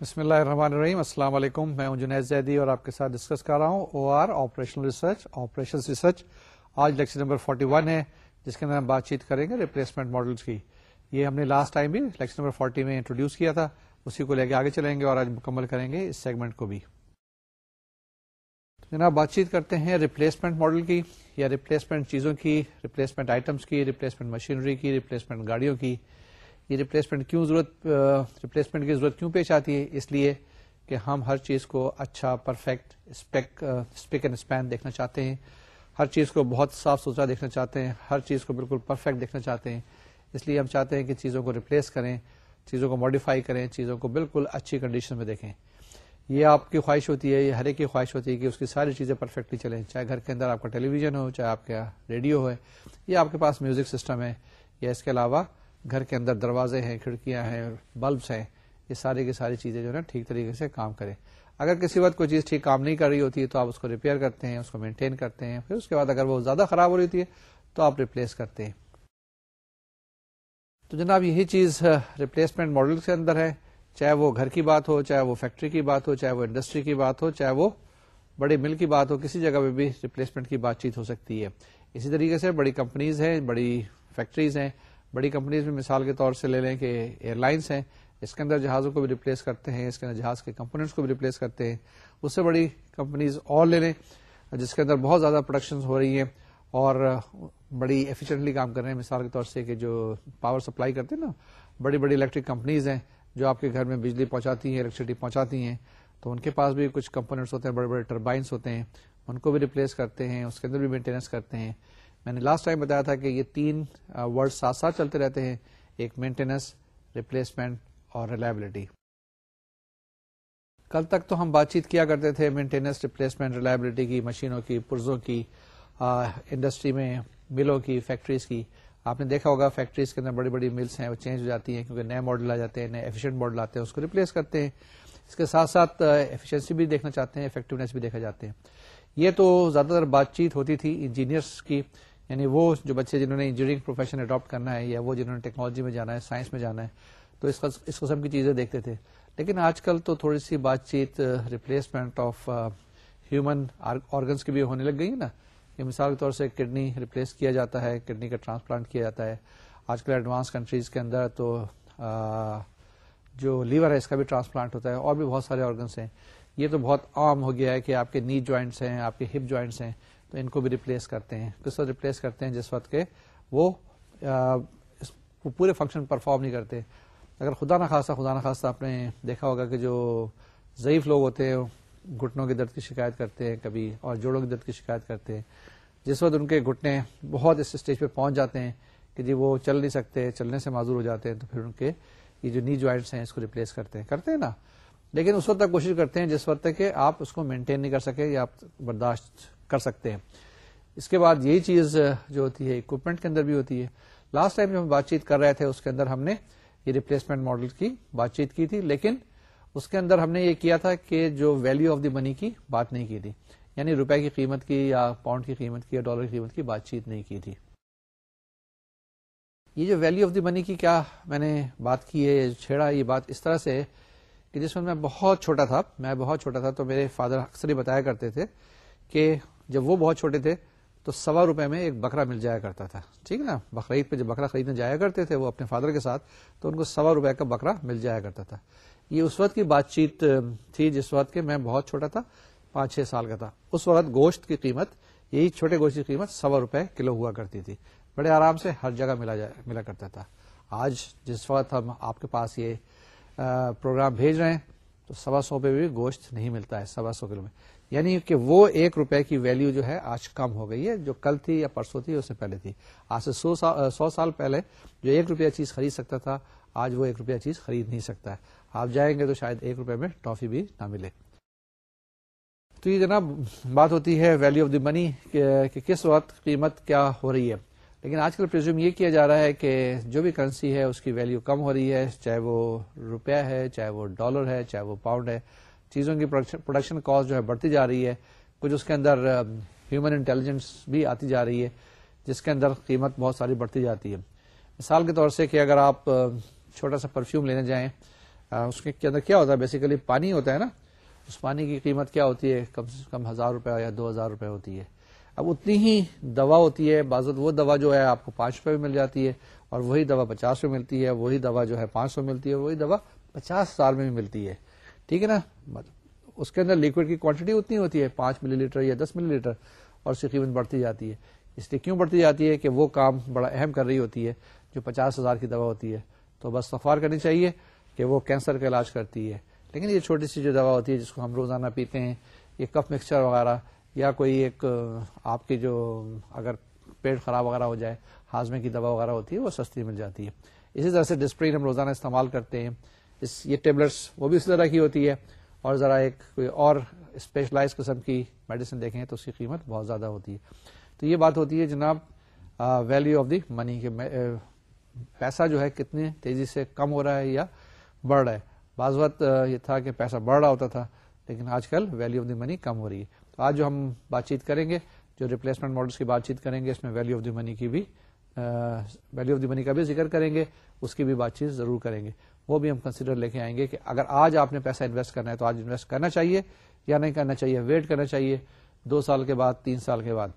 بسم اللہ الرحمن الرحیم، السلام علیکم، میں ہوں جنید زیدی اور آپ کے ساتھ ڈسکس کر رہا ہوں O R operational research operation research آج لیکچر نمبر 41 ہے، جس کے اندر ہم بات چیت کریں گے ریپلیسمنٹ ماڈلس کی۔ یہ ہم نے لاسٹ ٹائم بھی لیکچر نمبر 40 میں انٹروڈیوس کیا تھا، اسی کو لے کے آگے چلیں گے اور آج مکمل کریں گے اس سیگمنٹ کو بھی۔ جناب، بات چیت کرتے ہیں ریپلیسمنٹ ماڈل کی یا ریپلیسمنٹ چیزوں کی ریپلیسمنٹ آئٹمس کی ریپلیسمنٹ مشینری کی ریپلیسمنٹ گاڑیوں کی۔ یہ ریپلیسمنٹ کیوں ضرورت ریپلیسمنٹ کی ضرورت کیوں پیش آتی ہے؟ اس لیے کہ ہم ہر چیز کو اچھا perfect spick spick and span دیکھنا چاہتے ہیں۔ ہر چیز کو بہت صاف ستھرا دیکھنا چاہتے ہیں۔ ہر چیز کو بالکل پرفیکٹ دیکھنا چاہتے ہیں۔ اس لیے ہم چاہتے ہیں کہ چیزوں کو ریپلیس کریں، چیزوں کو ماڈیفائی کریں، چیزوں کو بالکل اچھی کنڈیشن میں دیکھیں۔ یہ آپ کی خواہش ہوتی ہے، یہ ہر ایک کی خواہش ہوتی ہے کہ اس کی ساری چیزیں پرفیکٹلی چلیں۔ چاہے گھر کے اندر آپ کا ٹیلی ویژن ہو، چاہے آپ کا ریڈیو ہے یا آپ کے پاس میوزک سسٹم ہے، یا اس کے علاوہ گھر کے اندر دروازے ہیں، کھڑکیاں ہیں بلبس ہیں، یہ ساری کی ساری چیزیں جو ہے ٹھیک طریقے سے کام کریں۔ اگر کسی وقت کوئی چیز ٹھیک کام نہیں کر رہی ہوتی ہے تو آپ اس کو ریپیئر کرتے ہیں، اس کو مینٹین کرتے ہیں۔ پھر اس کے بعد اگر وہ زیادہ خراب ہو رہی ہوتی ہے تو آپ ریپلیس کرتے ہیں۔ تو جناب، یہی چیز ریپلیسمنٹ ماڈل کے اندر ہے۔ چاہے وہ گھر کی بات ہو، چاہے وہ فیکٹری کی بات ہو، چاہے وہ انڈسٹری کی بات ہو، چاہے وہ بڑے مل کی بات ہو، کسی جگہ پہ بھی ریپلیسمنٹ کی بات چیت ہو سکتی ہے۔ اسی طریقے سے بڑی کمپنیز ہیں، بڑی فیکٹریز ہیں۔ بڑی کمپنیز میں مثال کے طور سے لے لیں کہ ایئر لائنس ہیں، اس کے اندر جہازوں کو بھی ریپلیس کرتے ہیں، اس کے اندر جہاز کے کمپونیٹس کو بھی ریپلیس کرتے ہیں۔ اس سے بڑی کمپنیز اور لے لیں جس کے اندر بہت زیادہ پروڈکشن ہو رہی ہیں اور بڑی ایفیشینٹلی کام کر رہے ہیں۔ مثال کے طور سے کہ جو پاور سپلائی کرتے ہیں نا، بڑی بڑی الیکٹرک کمپنیز ہیں جو آپ کے گھر میں بجلی پہنچاتی ہیں الیکٹریسٹی پہنچاتی ہیں، تو ان کے پاس بھی کچھ کمپونیٹس ہوتے ہیں، بڑے بڑے ٹربائنس ہوتے ہیں، ان کو بھی ریپلیس کرتے ہیں، اس کے اندر بھی مینٹیننس کرتے ہیں۔ میں نے لاسٹ ٹائم بتایا تھا کہ یہ تین ورڈ ساتھ ساتھ چلتے رہتے ہیں، ایک مینٹیننس ریپلیسمنٹ اور ریلائبلٹی کل تک تو ہم بات چیت کیا کرتے تھے مینٹیننس ریپلیسمنٹ ریلائبلٹی کی، مشینوں کی، پرزوں کی انڈسٹری میں ملوں کی فیکٹریز کی. آپ نے دیکھا ہوگا فیکٹریز کے اندر بڑی بڑی ملس ہیں، وہ چینج ہو جاتی ہیں کیونکہ نئے ماڈل آ جاتے ہیں، نئے ایفیشینٹ ماڈل آتے ہیں، اس کو ریپلیس کرتے ہیں. اس کے ساتھ ساتھ ایفیشنسی بھی دیکھنا چاہتے ہیں افیکٹونیس بھی دیکھا جاتے ہیں. یہ تو زیادہ تر بات چیت ہوتی تھی انجینئرس کی. یعنی وہ جو بچے جنہوں نے انجینئرنگ پروفیشن اڈاپٹ کرنا ہے یا وہ جنہوں نے ٹیکنالوجی میں جانا ہے سائنس میں جانا ہے، تو اس قسم کی چیزیں دیکھتے تھے۔ لیکن آج کل تو تھوڑی سی بات چیت ریپلیسمنٹ آف ہیومن آرگنس کی بھی ہونے لگ گئی نا۔ کہ مثال کے طور سے کڈنی ریپلیس کیا جاتا ہے کڈنی کا ٹرانسپلانٹ کیا جاتا ہے۔ آج کل ایڈوانس کنٹریز کے اندر تو جو لیور ہے، اس کا بھی ٹرانسپلانٹ ہوتا ہے۔ اور بھی بہت سارے آرگنس ہیں۔ یہ تو بہت عام ہو گیا ہے کہ آپ کے نی جوائنٹس ہیں، آپ کے ہپ جوائنٹس ہیں۔ تو ان کو بھی ریپلیس کرتے ہیں۔ کس وقت ریپلیس کرتے ہیں؟ جس وقت کے وہ پورے فنکشن پرفارم نہیں کرتے۔ اگر خدا نخواستہ خدا نخواستہ آپ نے دیکھا ہوگا کہ جو ضعیف لوگ ہوتے ہیں، گھٹنوں کے درد کی شکایت کرتے ہیں، کبھی اور جوڑوں کے درد کی شکایت کرتے ہیں۔ جس وقت ان کے گھٹنے بہت اس اسٹیج پہ پہنچ جاتے ہیں کہ جی وہ چل نہیں سکتے، چلنے سے معذور ہو جاتے ہیں، تو پھر ان کے یہ جو نی جوائنٹس ہیں، اس کو ریپلیس کرتے ہیں۔ کرتے ہیں نا؟ لیکن اس وقت تک کوشش کرتے ہیں جس وقت تک کہ آپ اس کو مینٹین نہیں کر سکے یا آپ برداشت کر سکتے ہیں۔ اس کے بعد یہی چیز جو ہوتی ہے اکوپمنٹ کے اندر بھی ہوتی ہے۔ لاسٹ ٹائم جو ہم بات چیت کر رہے تھے، اس کے اندر ہم نے یہ ریپلیسمنٹ ماڈل کی بات چیت کی تھی، لیکن اس کے اندر ہم نے یہ کیا تھا کہ جو ویلو آف دی منی کی بات نہیں کی تھی۔ یعنی روپے کی قیمت کی یا پاؤنڈ کی قیمت کی یا ڈالر کی قیمت کی بات چیت نہیں کی تھی۔ یہ جو ویلو آف دی منی کی کیا میں نے بات کی ہے چھیڑا، یہ بات اس طرح سے کہ جس میں میں بہت چھوٹا تھا، میں بہت چھوٹا تھا تو میرے فادر اکثر ہی بتایا کرتے تھے کہ جب وہ بہت چھوٹے تھے تو سوا روپے میں ایک بکرا مل جایا کرتا تھا۔ ٹھیک ہے نا؟ بقرعید پہ جب بکرا خریدنے جایا کرتے تھے وہ اپنے فادر کے ساتھ، تو ان کو سوا روپے کا بکرا مل جایا کرتا تھا۔ یہ اس وقت کی بات چیت تھی جس وقت کے میں بہت چھوٹا تھا، پانچ چھ سال کا تھا۔ اس وقت گوشت کی قیمت، یہی چھوٹے گوشت کی قیمت سوا روپے کلو ہوا کرتی تھی۔ بڑے آرام سے ہر جگہ ملا ملا کرتا تھا۔ آج جس وقت ہم آپ کے پاس یہ پروگرام بھیج رہے ہیں، تو سوا سو پہ بھی گوشت نہیں ملتا ہے، سوا سو کلو میں۔ یعنی کہ وہ ایک روپے کی ویلیو جو ہے آج کم ہو گئی ہے، جو کل تھی یا پرسوں تھی، اس سے پہلے تھی۔ آج سے سو سال سو سال پہلے جو ایک روپیہ چیز خرید سکتا تھا، آج وہ ایک روپیہ چیز خرید نہیں سکتا ہے۔ آپ جائیں گے تو شاید ایک روپے میں ٹافی بھی نہ ملے۔ تو یہ جناب بات ہوتی ہے ویلو آف دی منی کہ کس وقت قیمت کیا ہو رہی ہے۔ لیکن آج کل پرزیوم یہ کیا جا رہا ہے کہ جو بھی کرنسی ہے، اس کی ویلو کم ہو رہی ہے، چاہے وہ روپیہ ہے، چاہے وہ ڈالر ہے، چاہے وہ پاؤنڈ ہے۔ چیزوں کی پروڈکشن کاسٹ جو ہے بڑھتی جا رہی ہے۔ کچھ اس کے اندر ہیومن انٹیلیجنس بھی آتی جا رہی ہے، جس کے اندر قیمت بہت ساری بڑھتی جاتی ہے۔ مثال کے طور سے کہ اگر آپ چھوٹا سا پرفیوم لینے جائیں اس کے اندر کیا ہوتا ہے؟ بیسیکلی پانی ہوتا ہے نا۔ اس پانی کی قیمت کیا ہوتی ہے؟ کم سے کم ہزار روپے یا دو ہزار روپے ہوتی ہے۔ اب اتنی ہی دوا ہوتی ہے بازو وہ دوا جو ہے آپ کو پانچ روپے میں مل جاتی ہے، اور وہی دوا پچاس میں ملتی ہے، وہی دوا جو ہے پانچ سو ملتی ہے، وہی دوا پچاس ہزار میں بھی ملتی ہے۔ ٹھیک ہے نا؟ اس کے اندر لکوڈ کی کوانٹٹی اتنی ہوتی ہے، پانچ ملی لیٹر یا دس ملی لیٹر اور اس کی قیمت بڑھتی جاتی ہے۔ اس لیے کیوں بڑھتی جاتی ہے کہ وہ کام بڑا اہم کر رہی ہوتی ہے، جو پچاس ہزار کی دوا ہوتی ہے۔ تو بس سفار کرنی چاہیے کہ وہ کینسر کا علاج کرتی ہے۔ لیکن یہ چھوٹی سی جو دوا ہوتی ہے جس کو ہم روزانہ پیتے ہیں، یہ کف مکسچر وغیرہ، یا کوئی ایک آپ کی جو اگر پیٹ خراب وغیرہ ہو جائے، ہاضمے کی دوا وغیرہ ہوتی ہے، وہ سستی مل جاتی ہے۔ اسی طرح سے ڈسپرین ہم روزانہ استعمال کرتے ہیں۔ اس یہ ٹیبلٹس وہ بھی اسی طرح کی ہوتی ہے اور ذرا ایک کوئی اور اسپیشلائز قسم کی میڈیسن دیکھیں تو اس کی قیمت بہت زیادہ ہوتی ہے۔ تو یہ بات ہوتی ہے جناب ویلو آف دی منی کے پیسہ جو ہے کتنی تیزی سے کم ہو رہا ہے یا بڑھ رہا ہے۔ بعض وقت یہ تھا کہ پیسہ بڑھ رہا ہوتا تھا، لیکن آج کل ویلو آف دی منی کم ہو رہی ہے۔ تو آج جو ہم بات چیت کریں گے، جو ریپلیسمنٹ ماڈلس کی بات چیت کریں گے، اس میں ویلو آف دی منی کی بھی ویلو آف دی منی کا بھی ذکر کریں گے، اس کی بھی بات چیت ضرور کریں گے۔ وہ بھی ہم کنسیڈر لے کے آئیں گے کہ اگر آج آپ نے پیسہ انویسٹ کرنا ہے تو آج انویسٹ کرنا چاہیے یا نہیں کرنا چاہیے ویٹ کرنا چاہیے۔ دو سال کے بعد، تین سال کے بعد۔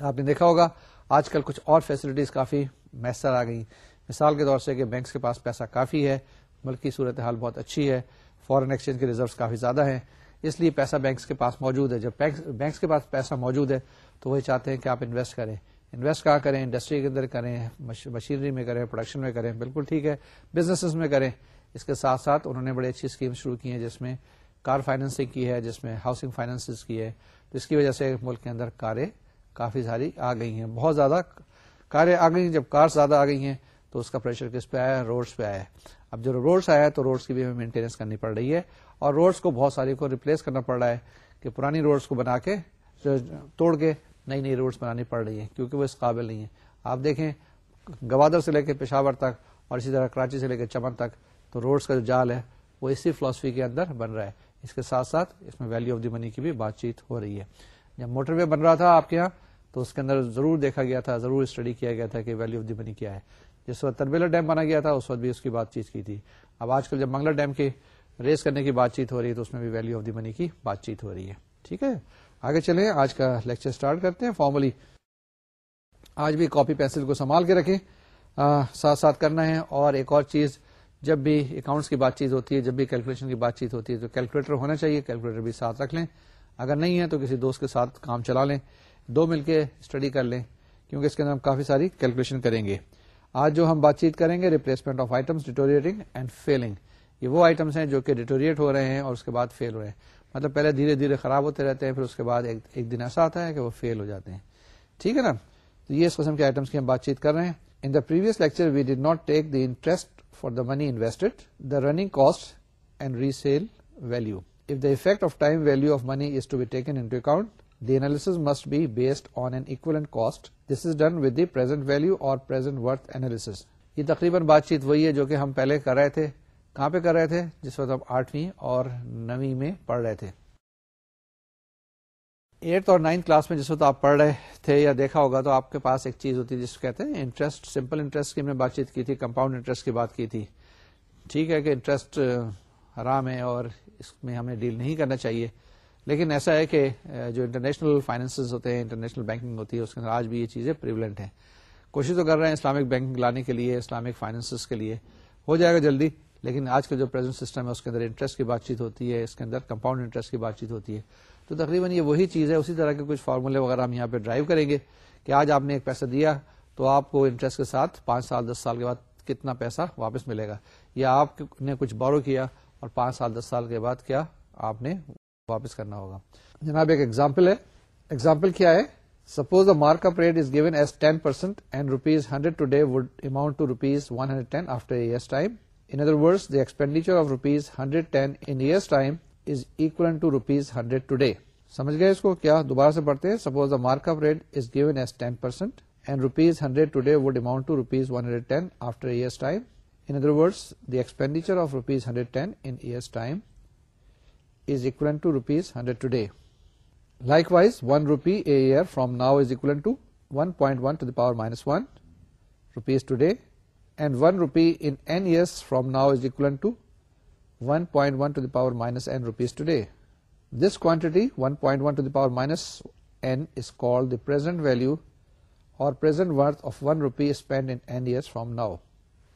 آپ نے دیکھا ہوگا، آج کل کچھ اور فیسلٹیز کافی میسر آ گئی مثال کے طور سے کہ بینکس کے پاس پیسہ کافی ہے ملک کی صورتحال بہت اچھی ہے۔ فورن ایکسچینج کے ریزروس کافی زیادہ ہیں۔ اس لیے پیسہ بینکس کے پاس موجود ہے۔ جب بینکس کے پاس پیسہ موجود ہے تو وہی چاہتے ہیں کہ آپ انویسٹ کریں۔ انویسٹ کہاں کریں، انڈسٹری کے اندر کریں مشینری میں کریں، پروڈکشن میں کریں، بالکل ٹھیک ہے بزنس میں کریں۔ اس کے ساتھ ساتھ انہوں نے بڑی اچھی اسکیم شروع کی ہیں، جس میں کار فائننسنگ کی ہے، جس میں ہاؤسنگ فائننس کی ہے۔ جس کی وجہ سے ملک کے اندر کاریں کافی ساری آ گئی ہیں۔ بہت زیادہ کاریں آ گئی ہیں۔ جب کار زیادہ آ گئی ہیں تو اس کا پریشر کس پہ آیا ہے؟ روڈس پہ آیا ہے۔ اب جو روڈس آیا ہے تو روڈس کی بھی ہمیں مینٹیننس کرنی پڑ رہی ہے اور روڈس کو بہت ساری کو ریپلیس کرنا پڑ رہا ہے کہ پرانی روڈس کو بنا کے توڑ کے نئی نئی روڈس بنانی پڑ رہی ہیں، کیونکہ وہ اس قابل نہیں ہے آپ دیکھیں، گوادر سے لے کے پشاور تک اور اسی طرح کراچی سے لے کے چمن تک تو روڈس کا جو جال ہے، وہ اسی فلاسفی کے اندر بن رہا ہے۔ اس کے ساتھ ساتھ اس میں ویلو آف دی منی کی بھی بات چیت ہو رہی ہے۔ جب موٹر وے بن رہا تھا آپ کے یہاں، تو اس کے اندر ضرور دیکھا گیا تھا، ضرور اسٹڈی کیا گیا تھا کہ ویلو آف دی منی کیا ہے۔ جس وقت تربیلا ڈیم بنا گیا تھا، اس وقت بھی اس کی بات چیت کی تھی۔ اب آج کل جب منگلا ڈیم کی ریس کرنے کی بات چیت ہو رہی ہے، تو اس میں بھی ویلو آف دی منی کی بات چیت ہو رہی ہے۔ ٹھیک ہے؟ آگے چلیں، آج کا لیکچر اسٹارٹ کرتے ہیں. فارملی آج بھی کاپی پینسل کو سنبھال کے رکھیں ساتھ ساتھ کرنا ہے. اور ایک اور چیز، جب بھی اکاؤنٹس کی بات چیت ہوتی ہے، جب بھی کیلکولیشن کی بات چیت ہوتی ہے، تو کیلکولیٹر ہونا چاہیے. کیلکولیٹر بھی ساتھ رکھ لیں. اگر نہیں ہے تو کسی دوست کے ساتھ کام چلا لیں. دو مل کے اسٹڈی کر لیں، کیونکہ اس کے اندر ہم کافی ساری کیلکولیشن کریں گے. آج جو ہم بات چیت کریں گے replacement of items deteriorating and failing یہ وہ آئٹمس ہیں جو کہ ڈیٹوریٹ ہو رہے ہیں اور اس کے بعد فیل ہو رہے ہیں. مطلب پہلے دھیرے دھیرے خراب ہوتے رہتے ہیں، پھر اس کے بعد ایک دن ایسا آتا ہے کہ وہ فیل ہو جاتے ہیں۔ ٹھیک ہے نا؟ تو یہ اس قسم کے آئٹمس کی ہم بات چیت کر رہے ہیں۔ In the previous lecture we did not take the interest for the money invested the running cost and resale value of the effect of time value of money is to be taken in account the analysis must be based on an equivalent cost this is done with the present value or present worth analysis یہ تقریباً بات چیت وہی ہے جو کہ ہم پہلے کر رہے تھے۔ کہاں پہ کر رہے تھے؟ جس وقت ہم آٹھویں اور نویں میں پڑھ رہے تھے۔ ایٹھ اور نائنتھ کلاس میں جس وقت آپ پڑھ رہے تھے یا دیکھا ہوگا تو آپ کے پاس ایک چیز ہوتی ہے جس کو کہتے ہیں انٹرسٹ، سمپل انٹرسٹ کی ہم نے بات چیت کی تھی، کمپاؤنڈ انٹرسٹ کی بات کی تھی۔ ٹھیک ہے کہ انٹرسٹ حرام ہے اور اس میں ہمیں ڈیل نہیں کرنا چاہیے۔ لیکن ایسا ہے کہ جو انٹرنیشنل فائنینس ہوتے ہیں، انٹرنیشنل بینکنگ ہوتی ہے، اس کے اندر آج بھی یہ چیزیں پریولنٹ ہیں۔ کوشش تو کر رہے ہیں اسلامک بینکنگ لانے کے لیے، اسلامک فائنینس کے لیے۔ ہو جائے گا جلدی۔ لیکن آج کا جو پرزنٹ سسٹم ہے، اس کے اندر انٹرسٹ کی بات چیت ہوتی ہے، اس کے اندر کمپاؤنڈ انٹرسٹ کی بات چیت ہوتی ہے۔ تو تقریباً یہ وہی چیز ہے، اسی طرح کے کچھ فارمولے وغیرہ ہم یہاں پہ ڈرائیو کریں گے کہ آج آپ نے ایک پیسہ دیا تو آپ کو انٹرسٹ کے ساتھ پانچ سال، دس سال کے بعد کتنا پیسہ واپس ملے گا۔ یا آپ نے کچھ بورو کیا اور پانچ سال، دس سال کے بعد کیا آپ نے واپس کرنا ہوگا۔ جناب، ایک ایگزامپل ہے۔ ایگزامپل کیا ہے؟ Suppose the mark up rate is given as ten percent and rupees hundred today would amount to rupees one hundred ten after years time in other word the expenditure of rupees hundred ten in years time is equal to rupees hundred today سمجھ گئے اس کو کیا دوبارہ سے پڑھتے ہیں suppose the mark up rate is given as ten percent and rupees hundred today would amount to rupees one hundred ten after years time in other word the expenditure of rupees hundred ten in years time is equal to rupees hundred today Likewise, 1 rupee a year from now is equivalent to 1.1 to the power minus 1 rupees today, and 1 rupee in n years from now is equivalent to 1.1 to the power minus n rupees today. This quantity 1.1 to the power minus n is called the present value or present worth of 1 rupee spent in n years from now.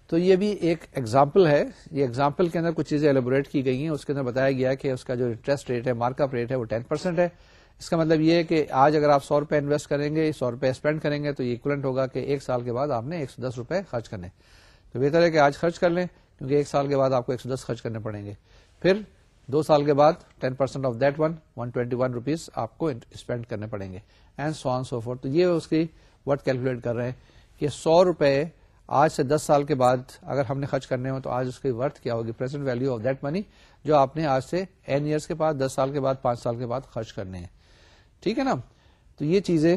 تو یہ بھی ایک example ہے یہ example کے اندر کچھ چیزیں elaborate کی گئی ہیں اس کے اندر بتایا گیا کہ اس کا جو انٹرسٹ ریٹ ہے مارک اپ ریٹ ہے وہ ٹین پرسینٹ ہے اس کا مطلب یہ ہے کہ آج اگر آپ سو روپے انویسٹ کریں گے، سو روپے اسپینڈ کریں گے، تو یہ اکولنٹ ہوگا کہ ایک سال کے بعد آپ نے ایک سو دس روپے خرچ کرنے تو بہتر ہے کہ آج خرچ کر لیں، کیونکہ ایک سال کے بعد آپ کو ایک سو دس خرچ کرنے پڑیں گے۔ پھر دو سال کے بعد ten percent of that one one twenty one rupees آپ کو اسپینڈ کرنے پڑیں گے۔ And so on so four تو یہ اس کی ورڈ کیلکولیٹ کر رہے ہیں کہ سو روپے آج سے دس سال کے بعد اگر ہم نے خرچ کرنے ہو تو آج اس کی ورتھ کیا ہوگی؟ Present value of that money جو آپ نے آج سے این ایئرس کے بعد، دس سال کے بعد، پانچ سال کے بعد خرچ کرنے ہیں۔ ٹھیک ہے نا؟ تو یہ چیزیں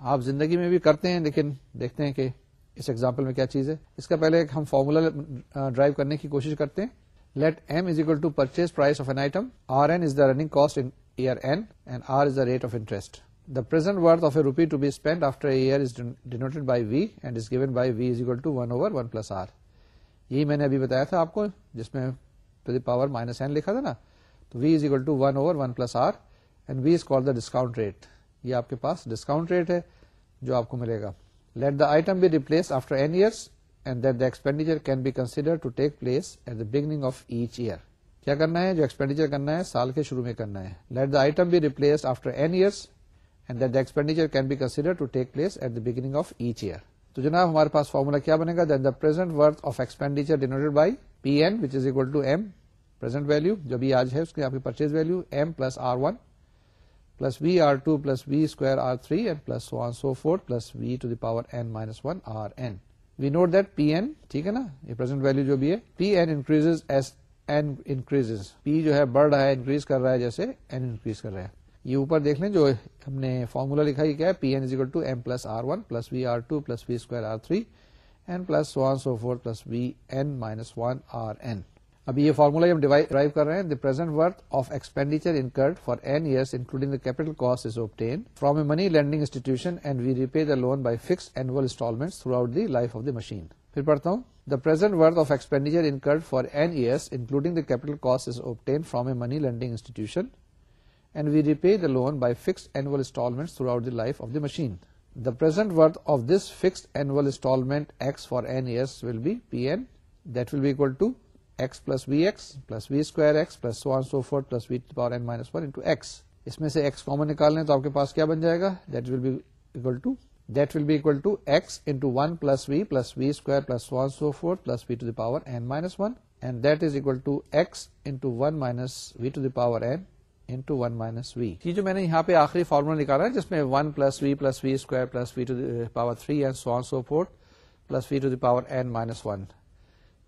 آپ زندگی میں بھی کرتے ہیں، لیکن دیکھتے ہیں کہ اس ایگزامپل میں کیا چیز ہے۔ اس کا پہلے ہم فارمولا ڈرائیو کرنے کی کوشش کرتے ہیں۔ Let M is equal to purchase price of an item R N is the running cost in year N and R is the rate of interest The present worth of a rupee to be spent after a year is denoted by V and is given by V is equal to 1 over 1 plus R. یہی میں نے ابھی بتایا تھا آپ کو، جس میں to the power minus N لکھا تھا نا۔ تو V is equal to one over one plus R and V is call the discount rate یہ آپ کے پاس ڈسکاؤنٹ ریٹ ہے جو آپ کو ملے گا. Let the item be replace after N years and that the expenditure can be consider to take place at the beginning of each year کیا کرنا ہے؟ جو ایکسپینڈیچر کرنا ہے، سال کے شروع میں کرنا ہے. Let the item be replace after N years and that expenditure can be consider to take place at the beginning of each year تو جناب، ہمارے پاس فارمولا کیا بنے گا؟ Then the present worth of expenditure denoted by P N which is equal to M present value جو بھی آج ہے، اس کی آپ کی purchase value M plus R one plus V R two plus V square R three and plus one so four plus V to the power N minus one R N we note that P N ٹھیک ہے نا یہ present value جو بھی ہے P N increase S N increase P جو ہے بڑھ رہا ہے انکریز کر رہا ہے جیسے این انکریز کر رہا ہے یہ اوپر دیکھ لیں جو ہم نے فارمولا لکھا یہ کیا ہے P N is equal to M plus R one plus V R two plus V square R three N plus one so four plus V N minus one R N ابھی یہ formula ہم derive کر رہے ہیں the present worth of expenditure incurred for N years including the capital cost is obtain from a money lending institution and we repay the loan by fix annual instalment throughout the life of the machine پھر پڑھتا ہوں. The present worth of expenditure incurred for N years including the capital cost is obtain from a money lending institution and we repay the loan by fixed annual installments throughout the life of the machine. The present worth of this fixed annual installment x for n years will be Pn, that will be equal to x plus vx plus v square x plus so on so forth plus v to the power n minus 1 into x. اس میں سے x common نکالنے تو آپ کے پاس کیا بن جائے گا that will be equal to that will be equal to X into one plus V plus V square plus one so four plus V to the power N minus one and that is equal to X into one minus V to the power N into one minus V یہ جو میں نے یہاں پہ آخری formula نکالا ہے جس میں one plus V plus V square plus V to power three and so so four plus V to the power N minus one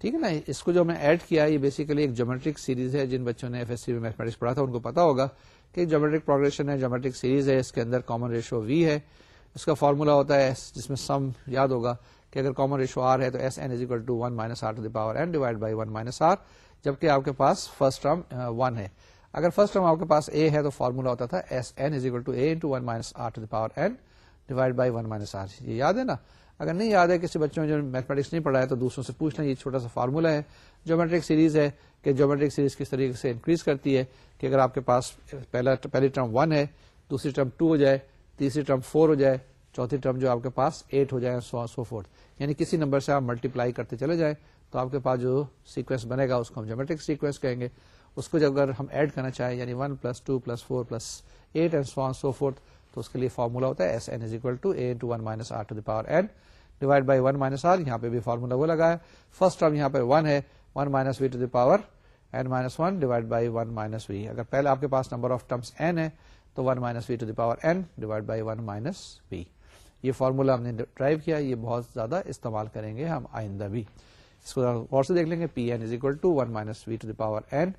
ٹھیک ہے نا، اس کو جو میں ایڈ کیا، یہ بیسیکلی ایک جومیٹرک سیریز ہے، جن بچوں نے ایف ایس سی میں میتھمیٹکس پڑھا تھا، ان کو پتا ہوگا کہ جومیٹرک پروگرشن ہے جومیٹرک سیریز ہے، اس کے اندر کامن ریشو وی ہے۔ اس کا فارمولا ہوتا ہے جس میں سم یاد ہوگا کہ اگر کامن ریشو آر ہے تو S N is equal to one minus R to the power N divide by one minus R جبکہ آپ کے پاس فرسٹ ٹرم ون ہے۔ اگر فرسٹ ٹرم آپ کے پاس اے ہے تو فارمولا ہوتا تھا S N is equal to A into one minus R to power N divide by one minus R یہ یاد ہے نا؟ اگر نہیں یاد ہے کسی بچوں نے جو میتھمیٹکس نہیں پڑھا ہے تو دوسروں سے پوچھ لیں یہ چھوٹا سا فارمولا ہے۔ جومیٹرک سیریز ہے کہ جومیٹرک سیریز کس طریقے سے انکریز کرتی ہے کہ اگر آپ کے پاس پہلا پہلی ٹرم ون ہے، دوسری ٹرم ٹو ہو جائے، تیسری ٹرم فور ہو جائے، چوتھی ٹرم جو آپ کے پاس ایٹ ہو جائے سو سو فور یعنی کسی نمبر سے آپ ملٹیپلائی کرتے چلے جائیں تو آپ کے پاس جو سیکوینس بنے گا، اس کو ہم جومیٹرک سیکوینس کہیں گے۔ اس کو جب اگر ہم ایڈ کرنا چاہیں یعنی one plus two plus four plus eight and so so fourth تو اس کے لیے فارمولا ہوتا ہے S N is equal to A to one minus R to the power N divide by one minus R یہاں پہ بھی formula وہ لگا ہے۔ فرسٹ ٹرم یہاں پہ ون ہے one minus V to the power N minus one divide by one minus V اگر پہلے آپ کے پاس نمبر آف ٹرمس این ہے، تو one minus V to the power N divide by one minus V یہ formula ہم نے ڈرائیو کیا، یہ بہت زیادہ استعمال کریں گے ہم آئندہ بھی۔ اس کو اور سے دیکھ لیں گے P N is equal to one minus V to the power N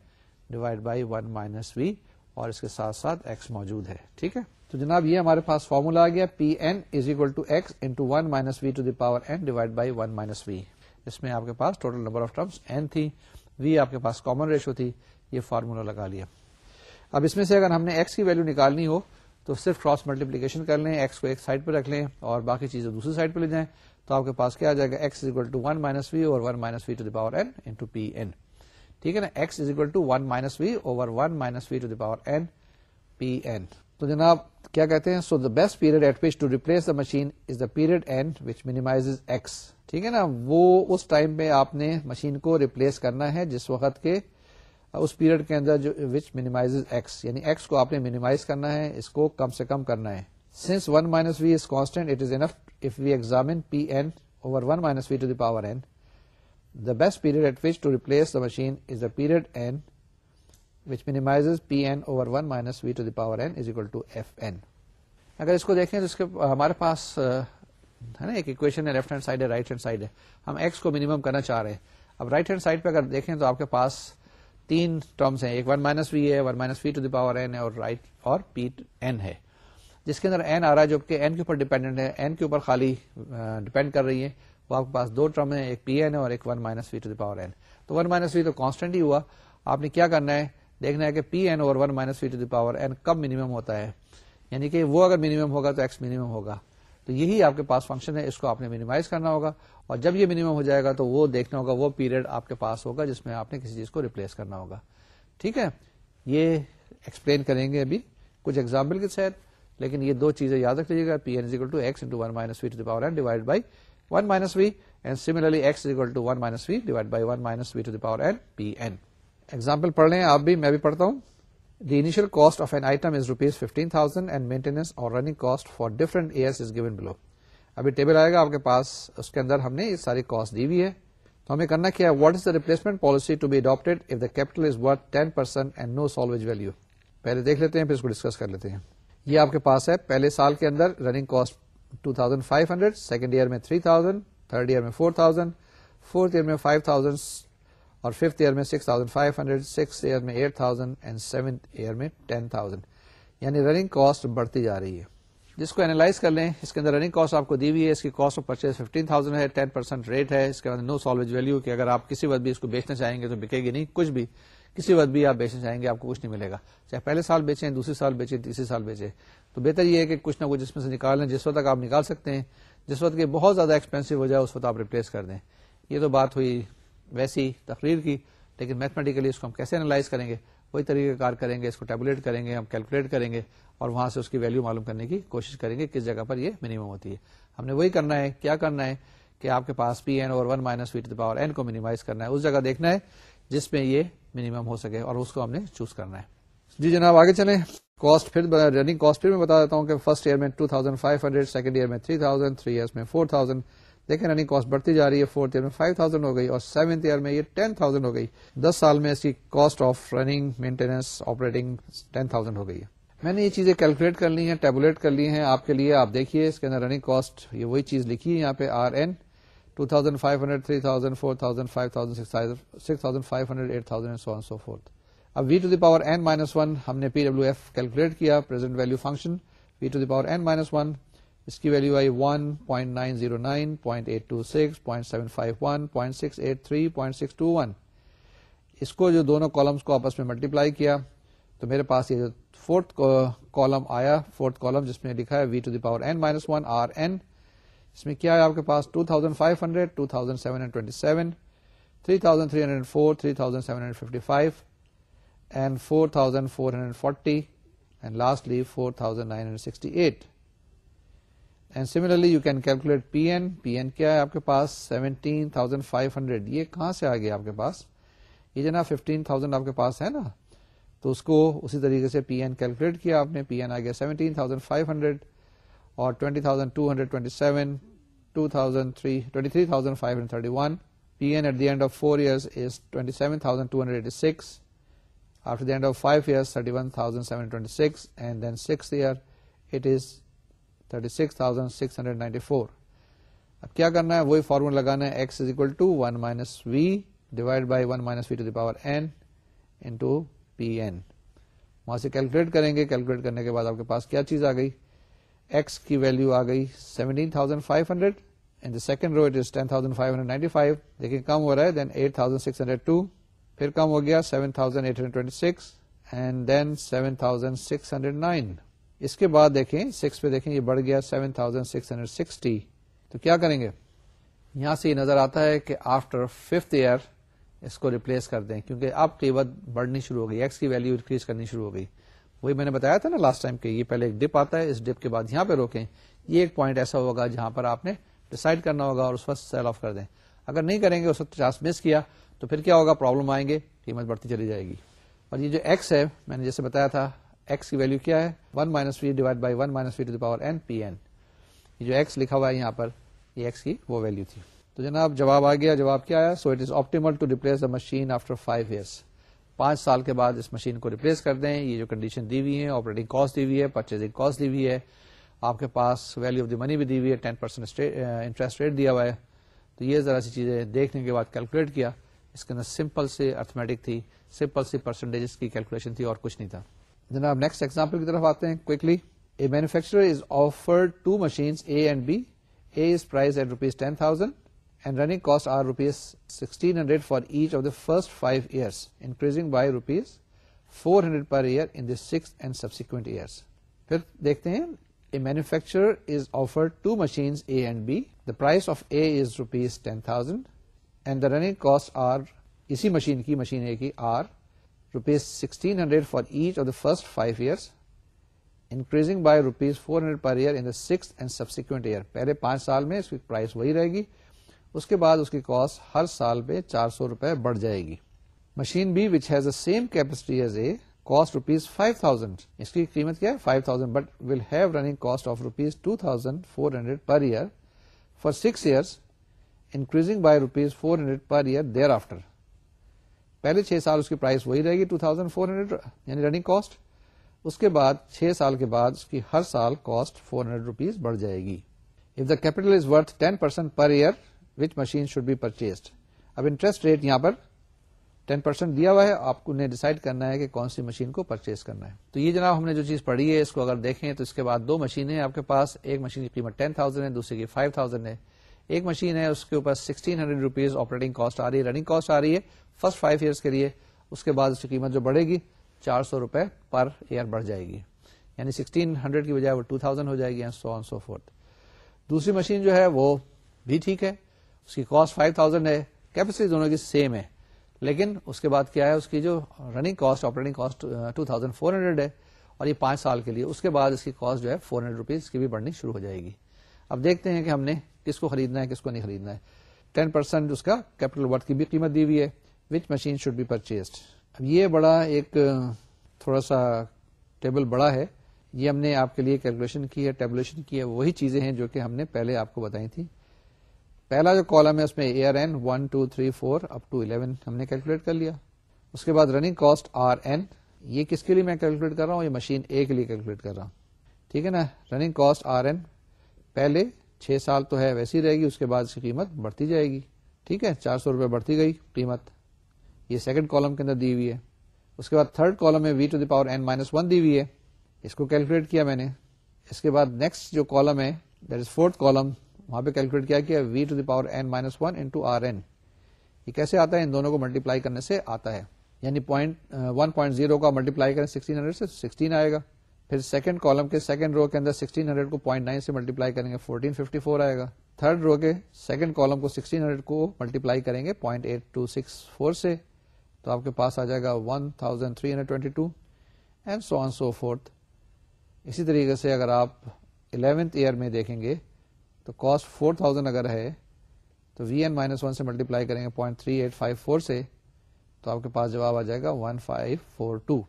divide by one minus V اور اس کے ساتھ ساتھ ایکس موجود ہے۔ ٹھیک ہے؟ تو جناب یہ ہمارے پاس فارمولا آ گیا P N is equal to X into one minus V to the power N divide by one minus V اس میں آپ کے پاس total number of terms N تھی وی آپ کے پاس کامن ریشو تھی، یہ فارمولا لگا لیا۔ اب اس میں سے اگر ہم نے ایکس کی ویلو نکالنی ہو، تو صرف کراس ملٹیپلیکیشن کر لیں ایکس کو ایک سائڈ پہ رکھ لیں اور باقی چیزیں دوسری سائڈ پہ لے جائیں، تو آپ کے پاس کیا آ جائے گا؟ X is equal to one minus V or one minus V to the power N into P N ٹھیک ہے نا؟ X is equal to one minus V over one minus V to the power N P N تو جناب کیا کہتے ہیں؟ So the best period at which to replace the machine is the period N which minimise X ٹھیک ہے نا؟ وہ اس time پہ آپ نے مشین کو ریپلیس کرنا ہے جس وقت کے اس پیریڈ کے اندر جو وچ مینیمائز ایکس یعنی ایکس کو آپ نے مینیمائز کرنا ہے، اس کو کم سے کم کرنا ہے۔ Since one minus V is constant it is enough if we examine P N over one minus V to the power N the best period at which to replace the machine is the period N which minimize P N over one minus V to the power N is equal to F N اگر اس کو دیکھیں تو اس کے ہمارے پاس ہے نا، ایک اکویشن ہے لیفٹ ہینڈ سائڈ ہے رائٹ ہینڈ سائڈ ہے۔ ہم ایکس کو منیمم کرنا چاہ رہے ہیں۔ اب رائٹ ہینڈ سائڈ پہ اگر دیکھیں تو آپ کے پاس تین ٹرمس ہیں۔ ایک ون مائنس وی ہے one minus V to the power N ہے اور رائٹ اور پی این ہے۔ جس کے اندر این آ رہا ہے، جو کہ این کے اوپر ڈیپینڈنٹ ہے این کے اوپر خالی ڈیپینڈ کر رہی ہے۔ وہ آپ کے پاس دو ٹرم ہے ایک پی این ہے اور ایک one minus V to the power N تو ون مائنس وی تو کانسٹنٹ ہی ہوا۔ آپ نے کیا کرنا ہے؟ دیکھنا ہے کہ پی این اور one minus V to the power N کب منیمم ہوتا ہے؟ یعنی کہ وہ اگر منیمم ہوگا تو ایکس منیمم ہوگا۔ تو یہی آپ کے پاس فنکشن ہے، اس کو آپ نے منیمائز کرنا ہوگا۔ اور جب یہ منیمم ہو جائے گا تو وہ دیکھنا ہوگا، وہ پیریڈ آپ کے پاس ہوگا جس میں آپ نے کسی چیز کو ریپلیس کرنا ہوگا۔ ٹھیک ہے؟ یہ ایکسپلین کریں گے ابھی۔ کچھ ایگزامپل کے ساتھ، لیکن یہ دو چیزیں یاد رکھ لیجیے گا۔ P N to X into one minus V to power N divide by one minus V and similarly X equal to one minus V divide by one minus V to power N P N example پڑھ لیں آپ بھی میں بھی پڑھتا ہوں. The initial cost of an item is rupees 15,000 and maintenance or running cost for different years is given below. ابھی table آئے گا آپ کے پاس اس کے اندر ہم نے یہ ساری کاسٹ دی ہوئی ہے. تو ہمیں کرنا کیا what is the replacement policy to be adopted if the capital is worth ten percent and no salvage value پہلے دیکھ لیتے ہیں پھر اس کو ڈسکس کر لیتے ہیں. یہ آپ کے پاس ہے پہلے سال کے اندر running cost two thousand five hundred second year میں تھری تھاؤزینڈ تھرڈ ایئر میں فور تھاؤزینڈ فورتھ ایئر میں فائیو تھاؤزینڈ اور ففتھ ایئر میں six thousand five hundred, six year میں eight thousand and seventh year میں ten thousand. یعنی running cost بڑھتی جا رہی ہے۔ جس کو اینالائز کر لیں، اس کے اندر رننگ کاسٹ آپ کو دی ہوئی ہے، اس کی cost of purchase fifteen thousand ہے ٹین پرسینٹ ریٹ ہے۔ اس کے بعد نو سالویج ویلو کہ اگر آپ کسی وقت بھی اس کو بیچنا چاہیں گے تو بکے گی نہیں، کچھ بھی۔ کسی وقت بھی آپ بیچنا چاہیں گے، آپ کو کچھ نہیں ملے گا۔ چاہے پہلے سال بیچیں دوسری سال بیچیں تیسری سال بیچیں۔ تو بہتر یہ ہے کہ کچھ نہ کچھ اس میں سے نکال لیں جس وقت تک آپ نکال سکتے ہیں، جس وقت کہ بہت زیادہ ایکسپینسو ہو جائے، اس وقت آپ ریپلیس کر دیں۔ یہ تو بات ہوئی ویسی تقریر کی، لیکن میتھمیٹیکلی اس کو ہم کیسے انالائز کریں گے؟ وہی طریقہ کار کریں گے، اس کو ٹیبلیٹ کریں گے، ہم کیلکولیٹ کریں گے، اور وہاں سے اس کی ویلو معلوم کرنے کی کوشش کریں گے کس جگہ پر یہ منیمم ہوتی ہے۔ ہم نے وہی کرنا ہے، کیا کرنا ہے کہ آپ کے پاس پی این اور one minus V to power N کو منیمائز کرنا ہے، اس جگہ دیکھنا ہے جس میں یہ منیمم ہو سکے، اور اس کو ہم نے چوز کرنا ہے۔ جی جناب، آگے چلیں۔ کاسٹ پھر رننگ کاسٹ پھر میں بتا دیتا ہوں کہ فرسٹ ایئر میں 2500 سیکنڈ ایئر میں 3000 تھری ایئر میں 4000 لیکن رننگ کاسٹ بڑھتی جا رہی ہے فورتھ ایئر میں فائیو تھاؤزینڈ ہو گئی اور سیونتھ ایئر میں یہ ٹین تھاؤزینڈ ہو گئی۔ دس سال میں اس کی cost of running maintenance operating ten thousand ہو گئی ہے۔ میں نے یہ چیزیں کیلکولیٹ کر لی ہیں ٹیبولیٹ کر لی ہیں۔ آپ کے لیے آپ دیکھیے، اس کے اندر رننگ کاسٹ یہ وہی چیز لکھی ہے یہاں پہ R N two thousand five hundred three thousand four thousand five thousand six thousand five hundred eight thousand so so forth اب V to the power N minus one ہم نے پی ڈبلو ایف کیلکولیٹ کیا present value function V to the power N minus one اس کی value آئی one point nine zero nine point eight two six point seven five one point six eight three point six two one اس کو جو دونوں columns کو آپس میں multiply کیا، تو میرے پاس یہ جو فورتھ کالم آیا فورتھ کالم جس میں لکھا ہے V to the power N minus one R N اس میں کیا ہے آپ کے پاس؟ Two thousand five hundred two thousand seven hundred twenty seven three thousand three hundred four three thousand seven hundred fifty five and four thousand four hundred forty and lastly four thousand nine hundred sixty eight and similarly you can calculate P N P N کیا ہے آپ کے پاس seventeen thousand five hundred یہ کہاں سے آ گیا آپ کے پاس یہ جو نا ففٹین تھاؤزینڈ آپ کے پاس ہے نا تو اس کو اسی طریقے سے پی این کیلکولیٹ کیا آپ نے. پی این آ گیا سیونٹین تھاؤزینڈ فائیو ہنڈریڈ اور twenty thousand two hundred twenty seven two thousand three twenty three thousand five hundred thirty one P N at the end of four years is twenty seven thousand two hundred six after the end of five years thirty one thousand seven twenty six and then six year it is thirty six thousand six hundred ninety four اب کیا کرنا ہے؟ وہی formula لگانا ہے X is equal to one minus V divide by one minus V to the power N into P N وہاں سے calculate کریں گے کیلکولیٹ کرنے کے بعد آپ کے پاس کیا چیز آ گئی؟ ایکس کی ویلو آ گئی seventeen thousand five hundred and second row it is ten thousand five hundred ninety five دیکھیں کم ہو رہا ہے then eight thousand six hundred two پھر کم ہو گیا seven thousand eight hundred twenty six and then seven thousand six hundred nine اس کے بعد دیکھیں سکس پہ دیکھیں، یہ بڑھ گیا seven thousand six hundred sixty تو کیا کریں گے؟ یہاں سے یہ نظر آتا ہے کہ آفٹر ففتھ ایئر اس کو ریپلیس کر دیں، کیونکہ اب قیمت بڑھنی شروع ہو گئی ایکس کی ویلو انکریز کرنی شروع ہو گئی۔ وہی میں نے بتایا تھا نا لاسٹ ٹائم کہ یہ پہلے ایک ڈپ آتا ہے، اس ڈپ کے بعد یہاں پہ روکیں۔ یہ ایک پوائنٹ ایسا ہوگا جہاں پر آپ نے ڈسائڈ کرنا ہوگا اور اس وقت سیل آف کر دیں۔ اگر نہیں کریں گے، اس وقت چانس مس کیا، تو پھر کیا ہوگا؟ پرابلم آئیں گے، قیمت بڑھتی چلی جائے گی۔ اور یہ جو ایکس ہے، میں نے جیسے بتایا تھا ایکس کی ویلو کیا ہے؟ One minus V divide by one minus V to the power N P N یہ جو ایکس لکھا ہوا ہے یہاں پر، یہ ایکس کی وہ ویلو تھی۔ تو جناب، جواب آ گیا، جواب کیا آیا؟ So it is optimal to replace the machine after five years پانچ سال کے بعد اس مشین کو ریپلیس کر دیں۔ یہ جو کنڈیشن دی ہوئی ہے آپریٹنگ کاسٹ دی ہوئی ہے پرچیزنگ کاسٹ دی ہوئی ہے۔ آپ کے پاس ویلو آف دی منی بھی دی ہوئی ہے ٹین پرسینٹ انٹرسٹ ریٹ دیا ہوا ہے۔ تو یہ ذرا سی چیزیں دیکھنے کے بعد کیلکولیٹ کیا۔ اس کے اندر سمپل سے ارتھمیٹک تھی سمپل سی پرسنٹیج کی کیلکولیشن تھی اور کچھ نہیں تھا۔ جناب نیکسٹ ایگزامپل کی طرف آتے ہیں quickly a manufacturer is offered two machine A and B A is priced at rupees ten thousand and running cost are rupees sixteen hundred for each of the first five years increasing by rupees four hundred per year in the six and subsequent years پھر دیکھتے ہیں a manufacturer is offered two machine A and B the price of A is rupees ten thousand and the running cost are اسی machine کی machine A کی are rupees sixteen hundred for each of the first five years increasing by rupees four hundred per year in the six and subsequent year پہلے پانچ سال میں اس کی price وہی رہے گی، اس کے بعد اس کی کاسٹ ہر سال پہ چار سو روپے بڑھ جائے گی۔ Machine B which has a same capacity as A cost rupees five thousand اس کی قیمت کیا ہے؟ Five thousand but will have running cost of rupees two thousand four hundred per year for six years increasing by rupees four hundred per year there after پہلے چھ سال اس کی price وہی رہے گی ٹو تھاؤزینڈ فور ہنڈریڈ یعنی running cost اس کے بعد چھ سال کے بعد اس کی ہر سال کاسٹ فور ہنڈریڈ روپیز بڑھ جائے گی۔ If the capital is worth ten percent per year which machine should be purchased اب انٹرسٹ ریٹ یہاں پر ٹین پرسینٹ دیا ہوا ہے۔ آپ کو ڈیسائڈ کرنا ہے کہ کون سی مشین کو پرچیز کرنا ہے۔ تو یہ جناب ہم نے جو چیز پڑھی ہے، اس کو اگر دیکھیں تو اس کے بعد دو مشینیں آپ کے پاس۔ ایک مشین کی قیمت ٹین تھاؤزینڈ ہے دوسری کی فائیو تھاؤزینڈ ہے۔ ایک مشین ہے، اس کے اوپر sixteen hundred rupees operating cost آ رہی ہے رننگ کاسٹ آ رہی ہے۔ فرسٹ فائیو ایئرس کے لیے اس کے بعد اس کی قیمت جو بڑھے گی، چار سو روپے پر ایئر بڑھ جائے گی۔ یعنی سکسٹین ہنڈریڈ کی بجائے وہ ٹو تھاؤزینڈ ہو جائے گی سو آن سو فورتھ دوسری مشین جو ہے، وہ بھی ٹھیک ہے۔ اس کی کاسٹ فائیو تھاؤزینڈ ہے کیپیسٹی دونوں کی سیم ہے۔ لیکن اس کے بعد کیا ہے، اس کی جو running cost operating cost two thousand four hundred ہے۔ اور یہ پانچ سال کے لیے، اس کے بعد اس کی کاسٹ جو ہے فور ہنڈریڈ روپیز کی بھی بڑھنی شروع ہو جائے گی۔ اب دیکھتے ہیں کہ ہم نے کس کو خریدنا ہے، کس کو نہیں خریدنا ہے۔ ٹین پرسینٹ اس کا کیپٹل ورتھ کی بھی قیمت دی ہوئی ہے۔ Which machine should be purchased اب یہ بڑا ایک، تھوڑا سا ٹیبل بڑا ہے۔ یہ ہم نے آپ کے لیے کیلکولیشن کی ہے ٹیبولیشن کی ہے۔ وہی چیزیں ہیں جو کہ ہم نے پہلے آپ کو بتائی تھی۔ پہلا جو کالم ہے، اس میں year N one two three four up to eleven ہم نے کیلکولیٹ کر لیا۔ اس کے بعد رننگ کاسٹ آر این یہ کس کے لیے میں کیلکولیٹ کر رہا ہوں؟ یہ مشین اے کے لیے کیلکولیٹ کر رہا ہوں۔ ٹھیک ہے نا؟ رننگ کاسٹ آر این پہلے چھ سال تو ہے، ویسی رہے گی، اس کے بعد اس کی قیمت بڑھتی جائے گی۔ ٹھیک ہے، چار سو روپے بڑھتی گئی قیمت۔ یہ سیکنڈ کالم کے اندر دی ہوئی ہے۔ اس کے بعد تھرڈ کالم میں V to the power N minus one دی ہوئی ہے۔ اس کو کیلکولیٹ کیا میں نے۔ اس کے بعد نیکسٹ جو کالم ہے دیٹ از فورتھ کالم وہاں پہ کیلکولیٹ کیا کیا V to the power N minus one into R N یہ کیسے آتا ہے؟ ان دونوں کو ملٹیپلائی کرنے سے آتا ہے۔ یعنی پوائنٹ ون پوائنٹ زیرو کا ملٹیپلائی کریں سکسٹین ہنڈریڈ سے سکسٹین آئے گا۔ پھر سیکنڈ کالم کے سیکنڈ رو کے اندر سکسٹین ہنڈریڈ کو پوائنٹ نائن سے ملٹیپلائی کریں گے فورٹین ففٹی فور آئے گا۔ تھرڈ رو کے سیکنڈ کالم کو سکسٹین ہنڈریڈ کو ملٹیپلائی کریں گے point eight two six four سے۔ تو آپ کے پاس آ جائے گا one thousand three hundred twenty two and so on so forth اسی طریقے سے اگر آپ الیونتھ ایئر میں دیکھیں گے، تو کاسٹ فور تھاؤزینڈ اگر ہے، تو وی این مائنس ون سے ملٹیپلائی کریں گے point three eight five four سے۔ تو آپ کے پاس جواب آ جائے گا ون فائیو فور ٹو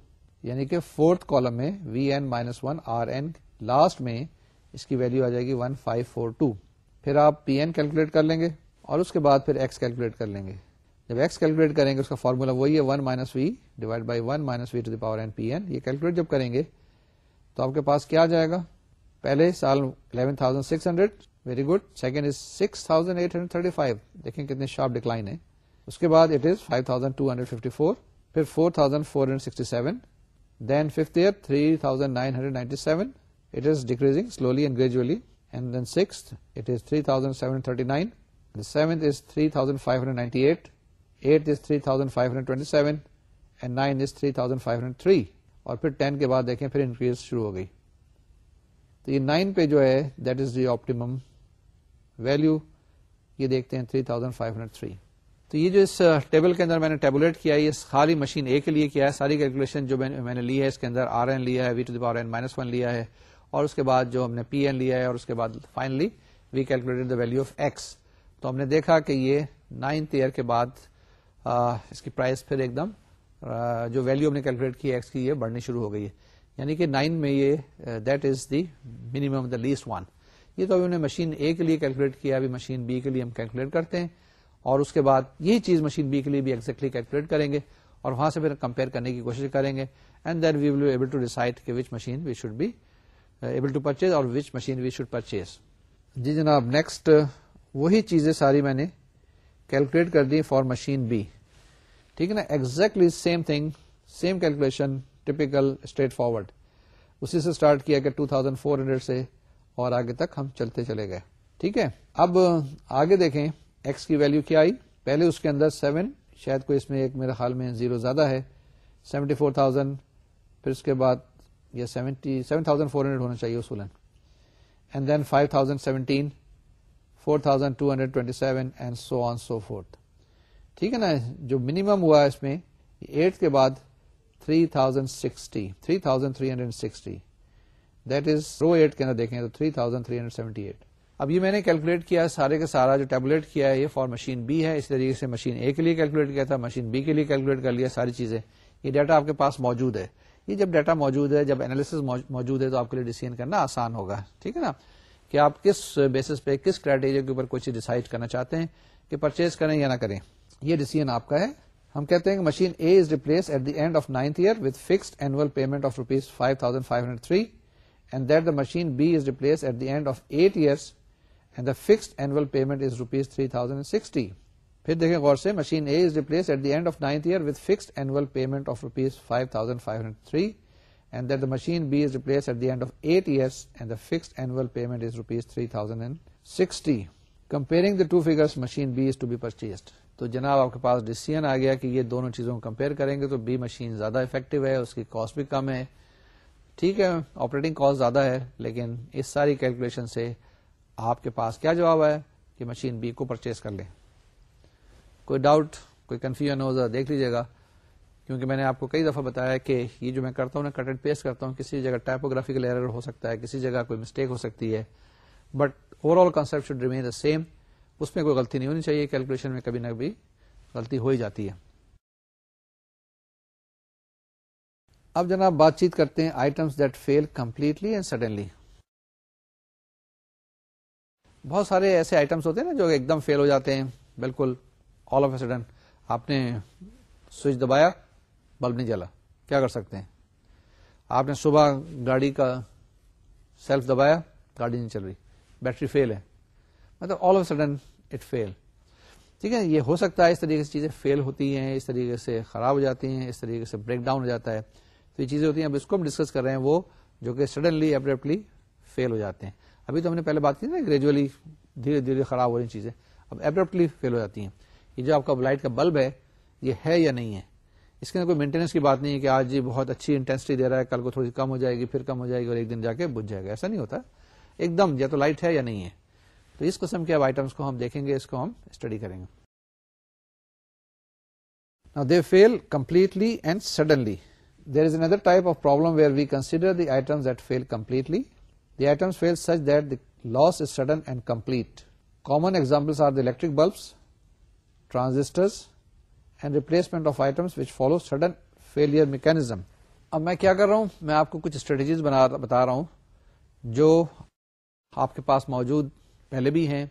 یعنی کہ فورتھ کالم میں V N minus one, R N last میں اس کی ویلو آ جائے گی ون فائیو فور ٹو۔ پھر آپ پی این کیلکولیٹ کر لیں گے اور اس کے بعد پھر ایکس کیلکولیٹ کر لیں گے۔ جب ایکس کیلکولیٹ کریں گے، اس کا فارمولا وہی ہے، one minus V divide by one minus V to the power N P N. یہ کیلکولیٹ جب کریں گے تو آپ کے پاس کیا جائے گا؟ پہلے سال eleven thousand six hundred, very good. Second is six thousand eight hundred thirty five. دیکھیں کتنے شارپ ڈکلائن ہے۔ اس کے بعد it is five thousand two hundred fifty four. پھر four thousand four hundred sixty seven. Then fifth year three thousand nine hundred ninety seven it is decreasing slowly and gradually and then six it is three thousand seven thirty nine seventh is three thousand five hundred ninety eight eight is three thousand five hundred twenty seven and nine is three thousand five hundred three اور پھر ten کے بعد دیکھیں پھر increase شروع ہو گئی تو یہ نائن پہ جو ہے that is the optimum value یہ دیکھتے ہیں three thousand five hundred three تو یہ جو اس ٹیبل کے اندر میں نے ٹیبولیٹ کیا یہ خالی مشین اے کے لیے کیا ہے ساری کیلکولیشن جو میں نے لی ہے اس کے اندر آر این لیا ہے v to the power n minus one لیا ہے اور اس کے بعد جو ہم نے پی این لیا ہے اور اس کے بعد finally we calculate the value of x تو ہم نے دیکھا کہ یہ نائنتھ ایئر کے بعد آ, اس کی پرائز پھر ایک دم جو ویلو ہم نے کیلکولیٹ کی ایکس کی یہ بڑھنی شروع ہو گئی ہے۔ یعنی کہ نائن میں یہ that is the minimum the least one یہ تو ابھی انہیں مشین اے کے لیے کیلکولیٹ کیا ابھی مشین بی کے لیے ہم کیلکولیٹ کرتے ہیں۔ اور اس کے بعد یہی چیز مشین بی کے لیے بھی ایگزیکٹلی کیلکولیٹ کریں گے اور وہاں سے پھر کمپیئر کرنے کی کوشش کریں گے and then we will able to decide کہ which machine we should be able to purchase اور which machine we should purchase جی جناب نیکسٹ uh, وہی چیزیں ساری میں نے کیلکولیٹ کر دی فار مشین بی ٹھیک ہے نا؟ Exactly same thing same calculation typical straightforward اسی سے اسٹارٹ کیا کہ 2400 سے اور آگے تک ہم چلتے چلے گئے. ٹھیک ہے؟ اب، آگے دیکھیں۔ ایکس کی ویلو کیا آئی؟ پہلے اس کے اندر سیون شاید کوئی اس میں ایک میرے خیال میں زیرو زیادہ ہے سیونٹی فور تھاؤزینڈ پھر اس کے بعد یہ seventy seven thousand four hundred ہونا چاہیے اصولن and then five thousand seventeen four thousand two hundred twenty seven and so on so forth ٹھیک ہے نا؟ جو منیمم ہوا ہے اس میں ایٹ کے بعد three thousand sixty three thousand three hundred sixty that is row eight کے اندر دیکھیں تو three thousand three hundred seventy eight اب یہ میں نے کیلکولیٹ کیا سارے کا سارا جو ٹیبلیٹ کیا ہے، یہ فار مشین بی ہے اس طریقے سے مشین اے کے لیے کیلکولیٹ کیا تھا مشین بی کے لیے کیلکولیٹ کر لیا، ساری چیزیں۔ یہ ڈیٹا آپ کے پاس موجود ہے۔ یہ جب ڈیٹا موجود ہے، جب اینالیس موجود ہے تو آپ کے لیے ڈیسیزن کرنا آسان ہوگا۔ ٹھیک ہے نا؟ کہ آپ کس بیسس پہ، کس کرائٹیریا کے اوپر کوئی چیز ڈیسائڈ کرنا چاہتے ہیں کہ پرچیز کریں یا نہ کریں۔ یہ ڈیسیزن آپ کا ہے۔ ہم کہتے ہیں کہ machine A is replace at the end of ninth year with fixed annual payment of rupees five thousand five hundred three and that the machine B is replace at the end of eight years and the fixed annual payment is rupees three thousand sixty پھر دیکھیں غور سے machine A is replace at the end of ninth year with fixed annual payment of rupees five thousand five hundred three and that the machine B is replace at the end of eight years and the fixed annual payment is rupees three thousand and sixty comparing the two figures machine B is to be purchased تو جناب، آپ کے پاس decision آ گیا کہ یہ دونوں چیزوں کو کمپیئر کریں گے تو بی مشین زیادہ افیکٹو ہے، اس کی کاسٹ بھی کم ہے۔ ٹھیک ہے آپریٹنگ کاسٹ زیادہ ہے، لیکن اس ساری کیلکولیشن سے آپ کے پاس کیا جواب ہے کہ مشین بی کو پرچیز کر لیں؟ کوئی ڈاؤٹ کوئی کنفیوژن ہو دیکھ لیجیے گا، کیونکہ میں نے آپ کو کئی دفعہ بتایا کہ یہ جو میں کرتا ہوں کٹ اینڈ پیسٹ کرتا ہوں، کسی جگہ ٹائپوگرافیکل ایرر ہو سکتا ہے، کسی جگہ کوئی مسٹیک ہو سکتی ہے but overall concept should remain the same اس میں کوئی غلطی نہیں ہونی چاہیے کیلکولیشن میں کبھی نہ کبھی غلطی ہو ہی جاتی ہے۔ اب جناب بات چیت کرتے ہیں items that fail completely and suddenly بہت سارے ایسے آئٹمس ہوتے ہیں نا جو ایک دم فیل ہو جاتے ہیں۔ بالکل آل آف اے سڈن آپ نے سوئچ دبایا بلب نہیں جلا۔ کیا کر سکتے ہیں؟ آپ نے صبح گاڑی کا سیلف دبایا، گاڑی نہیں چل رہی۔ بیٹری فیل ہے۔ مطلب all of sudden it fail ٹھیک ہے، یہ ہو سکتا ہے اس طریقے سے چیزیں فیل ہوتی ہیں، اس طریقے سے خراب ہو جاتی ہیں، اس طریقے سے بریک ڈاؤن ہو جاتا ہے۔ تو یہ چیزیں ہوتی ہیں۔ اب اس کو ہم ڈسکس کر رہے ہیں، وہ جو کہ سڈنلی اپریپٹلی فیل ہو جاتے ہیں۔ ابھی تو ہم نے پہلے بات کی نا گریجولی دھیرے دھیرے خراب ہو رہی چیزیں، اب اپریپٹلی فیل ہو جاتی ہیں۔ یہ جو آپ کا لائٹ کا بلب ہے، یہ ہے یا نہیں ہے؟ اس کے اندر کوئی مینٹیننس کی بات نہیں ہے کہ آج یہ بہت اچھی انٹینسٹی دے رہا ہے، کل کو تھوڑی کم ہو جائے گی، پھر کم ہو جائے گی اور ایک دن جا کے بج جائے گا۔ ایسا نہیں ہوتا۔ ایک دم، یا تو لائٹ ہے یا نہیں ہے۔ تو اس قسم کے اب آئٹمس کو ہم دیکھیں گے، اس کو ہم اسٹڈی کریں گے۔ They fail completely and suddenly there is another type of problem where we consider the items that fail completely the items fail such that the loss is sudden and complete common examples are the electric bulbs transistors and replacement of items which follow sudden failure mechanism اب میں کیا کر رہا ہوں میں آپ کو کچھ اسٹریٹجیز بتا رہا ہوں جو آپ کے پاس موجود پہلے بھی ہیں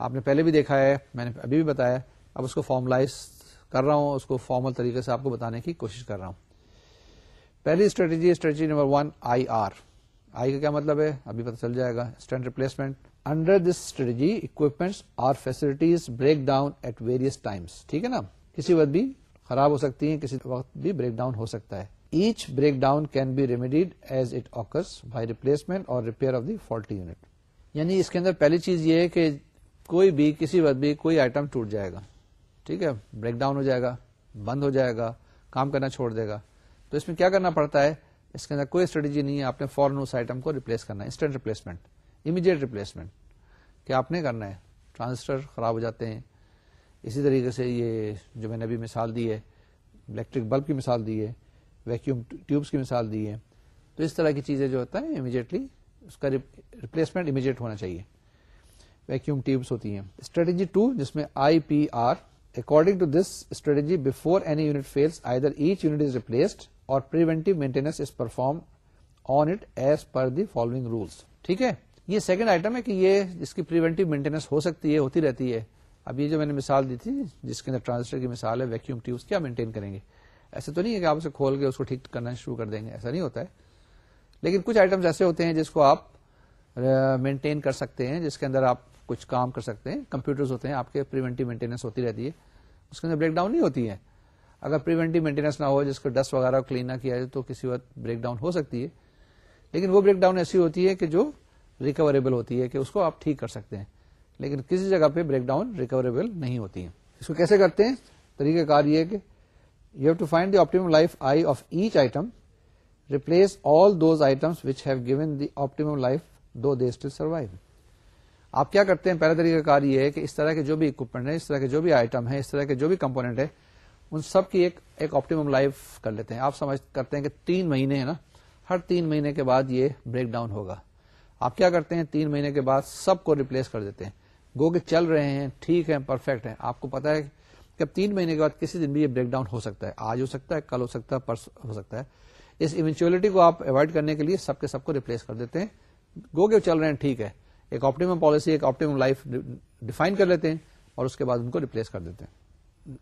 آپ نے پہلے بھی دیکھا ہے میں نے ابھی بھی بتایا اب اس کو فارملائز کر رہا ہوں اس کو فارمل طریقے سے آپ کو بتانے کی کوشش کر رہا ہوں پہلی strategy strategy number one I R I کا کیا مطلب ہے؟ ابھی پتہ چل جائے گا۔ Stand replacement under this strategy equipment are facilities break down at various times ٹھیک ہے نا؟ کسی وقت بھی خراب ہو سکتی ہیں، کسی وقت بھی بریک ڈاؤن ہو سکتا ہے۔ Each break down can be remedied as it occurs by replacement اور repair of the faulty unit یعنی اس کے اندر پہلی چیز یہ ہے کہ کوئی بھی، کسی وقت بھی کوئی آئٹم ٹوٹ جائے گا۔ ٹھیک ہے؟ بریک ڈاؤن ہو جائے گا، بند ہو جائے گا، کام کرنا چھوڑ دے گا۔ تو اس میں کیا کرنا پڑتا ہے؟ اس کے اندر کوئی اسٹریٹجی نہیں ہے، آپ نے فورن اس آئٹم کو ریپلیس کرنا ہے انسٹنٹ ریپلیسمنٹ امیڈیٹ ریپلیسمنٹ کیا آپ نے کرنا ہے ٹرانزسٹر خراب ہو جاتے ہیں۔ اسی طریقے سے یہ جو میں نے ابھی مثال دی ہے الیکٹرک بلب کی مثال دی ہے ویکیوم ٹیوبس کی مثال دی ہے۔ تو اس طرح کی چیزیں جو ہوتا ہے امیڈیٹلی اس کا ریپلیسمنٹ امیڈیٹ ہونا چاہیے۔ ویکیوم ٹیوبس ہوتی ہیں۔ اسٹریٹجی ٹو جس میں I P R according to this strategy before any unit fails either each unit is replaced اور preventive maintenance is perform on it as per the following rules ٹھیک ہے؟ یہ second item ہے کہ یہ اس کی پریونٹیو مینٹیننس ہو سکتی ہے، ہوتی رہتی ہے۔ اب یہ جو میں نے مثال دی تھی، جس کے اندر ٹرانزسٹر کی مثال ہے ویکیوم ٹیوبس کیا مینٹین کریں گے؟ ایسا تو نہیں ہے کہ آپ اسے کھول کے اس کو ٹھیک کرنا شروع کر دیں گے، ایسا نہیں ہوتا ہے۔ لیکن کچھ آئٹمس ایسے ہوتے ہیں جس کو آپ مینٹین کر سکتے ہیں، جس کے اندر آپ کچھ کام کر سکتے ہیں۔ کمپیوٹرز ہوتے ہیں، آپ کے پریونٹیو مینٹیننس ہوتی رہتی ہے۔ اس کے اندر بریک ڈاؤن نہیں ہوتی ہے۔ اگر پریونٹیو مینٹیننس نہ ہو، جس کو ڈسٹ وغیرہ کلین نہ کیا جائے تو کسی وقت بریک ڈاؤن ہو سکتی ہے۔ لیکن وہ بریک ڈاؤن ایسی ہوتی ہے کہ جو ریکوریبل ہوتی ہے کہ اس کو آپ ٹھیک کر سکتے ہیں۔ لیکن کسی جگہ پہ بریک ڈاؤن ریکوریبل نہیں ہوتی ہے اس کو کیسے کرتے ہیں؟ طریقہ کار یہ کہ you have to find the optimum life I of each item replace all those items which have given the optimum life though they still survive آپ کیا کرتے ہیں؟ پہلا طریقہ کار یہ ہے کہ اس طرح کے جو بھی اکوپمنٹ ہے اس طرح کے جو بھی آئٹم ہے اس طرح کے جو بھی کمپونیٹ ہے ان سب کی ایک ایک آپٹیمم لائف کر لیتے ہیں۔ آپ سمجھ کرتے ہیں کہ تین مہینے ہے نا۔ ہر تین مہینے کے بعد یہ بریک ڈاؤن ہوگا۔ آپ کیا کرتے ہیں؟ تین مہینے کے بعد سب کو ریپلیس کر دیتے ہیں۔ گو کے چل رہے ہیں، ٹھیک ہے پرفیکٹ ہے آپ کو پتا ہے کہ اب تین مہینے کے بعد کسی دن بھی یہ بریک ڈاؤن ہو سکتا ہے۔ آج ہو سکتا ہے، کل ہو سکتا ہے پرس ہو سکتا ہے۔ اس ایونچولیٹی کو آپ اوائڈ کرنے کے لیے سب کے سب کو ریپلیس کر دیتے ہیں۔ گو کے چل رہے ہیں، ٹھیک ہے۔ ایک آپٹیمم پالیسی ایک آپٹیمم لائف ڈیفائن کر لیتے ہیں اور اس کے بعد ان کو ریپلیس کر دیتے ہیں۔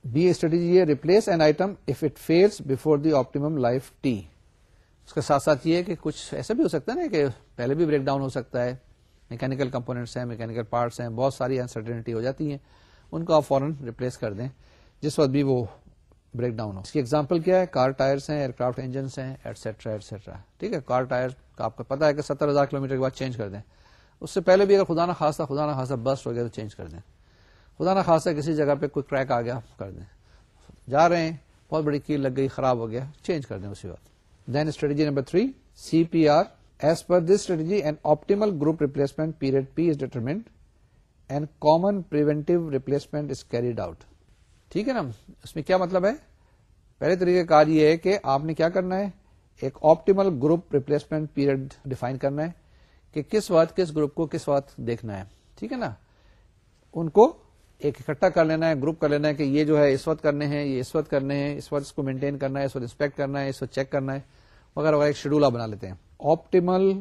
بی اسٹریٹجی ہے replace an item if it fails before the optimum life T. اس کے ساتھ ساتھ یہ کہ کچھ ایسا بھی ہو سکتا ہے نا کہ پہلے بھی بریک ڈاؤن ہو سکتا ہے۔ میکینکل کمپونیٹس ہیں، میکینکل پارٹس ہیں، بہت ساری انسرٹنٹی ہو جاتی ہیں۔ ان کو آپ فوراً ریپلیس کر دیں۔ جس وقت بھی وہ بریک ڈاؤن ہو۔ اس کی ایگزامپل کیا ہے؟ کار ٹائرس ہیں ایئر کرافٹ انجنس ہیں ایٹسٹرا ایٹسٹرا ٹھیک ہے؟ کار ٹائر کا آپ کو پتا ہے کہ ستر ہزار کلو میٹر کے بعد چینج کر دیں۔ اس سے پہلے بھی اگر خدا نہ خاصا خدا نہ خاصا بسٹ ہو گیا تو چینج کر دیں۔ خدا نہ خاصا کسی جگہ پہ کوئی کریک آ گیا، کر دیں۔ جا رہے ہیں، بہت بڑی کیل لگ گئی، خراب ہو گیا چینج کر دیں اسی وقت۔ Then strategy number three C P R as per this strategy and optimal group replacement period P is determined and common preventive replacement is carried out ٹھیک ہے نا؟ اس میں کیا مطلب ہے؟ پہلے طریقہ کار یہ ہے کہ آپ نے کیا کرنا ہے؟ ایک optimal group replacement period define کرنا ہے کہ کس وقت کس گروپ کو کس وقت دیکھنا ہے۔ ٹھیک ہے نا؟ ان کو ایک اکٹھا کر لینا ہے، گروپ کر لینا ہے کہ یہ جو ہے اس وقت کرنے ہیں، یہ اس وقت کرنے ہیں، اس وقت اس کو مینٹین کرنا ہے، اس وقت انسپیکٹ کرنا ہے، اس وقت چیک کرنا ہے وغیرہ وغیرہ ایک شیڈول آپ بنا لیتے ہیں۔ آپٹیمل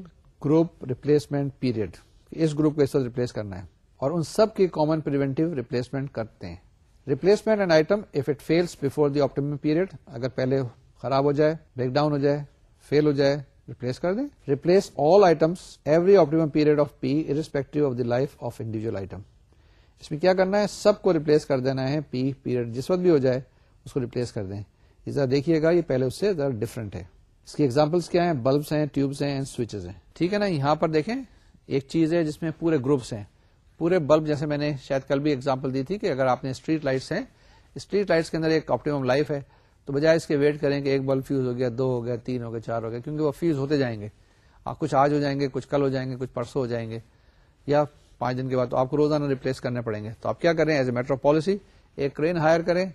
گروپ ریپلیسمنٹ پیریڈ اس گروپ کو اس وقت ریپلیس کرنا ہے اور ان سب کی کامن پریونٹیو ریپلیسمنٹ کرتے ہیں۔ Replacement and item if it fails before the optimal period اگر پہلے خراب ہو جائے بریک ڈاؤن ہو جائے فیل ہو جائے ریپلیس کر دیں۔ Replace all items every optimum period of P irrespective of the life of individual item اس میں کیا کرنا ہے؟ سب کو ریپلیس کر دینا ہے پی پیریڈ جس وقت بھی ہو جائے، اس کو ریپلیس کر دیں۔ ذرا دیکھیے گا، یہ پہلے اس سے ذرا ڈفرنٹ ہے۔ اس کی ایگزامپلس کیا ہیں؟ بلبس ہیں ٹیوبس ہیں سوئچز ہیں۔ ٹھیک ہے نا؟ یہاں پر دیکھیں، ایک چیز ہے جس میں پورے گروپس ہیں۔ پورے بلب جیسے میں نے شاید کل بھی ایگزامپل دی تھی کہ اگر آپ نے اسٹریٹ لائٹس ہیں اسٹریٹ لائٹس کے اندر ایک آپٹیمم لائف ہے۔ تو بجائے اس کے ویٹ کریں کہ ایک بلب فیوز ہو گیا، دو ہو گیا، تین ہو گیا، چار ہو گیا، کیونکہ وہ فیوز ہوتے جائیں گے۔ آپ کچھ آج ہو جائیں گے، کچھ کل ہو جائیں گے، کچھ پرسوں ہو جائیں گے۔ یا پانچ دن کے بعد تو آپ کو روزانہ ریپلیس کرنے پڑیں گے۔ تو آپ کیا کریں as a matter of policy ایک کرین ہائر کریں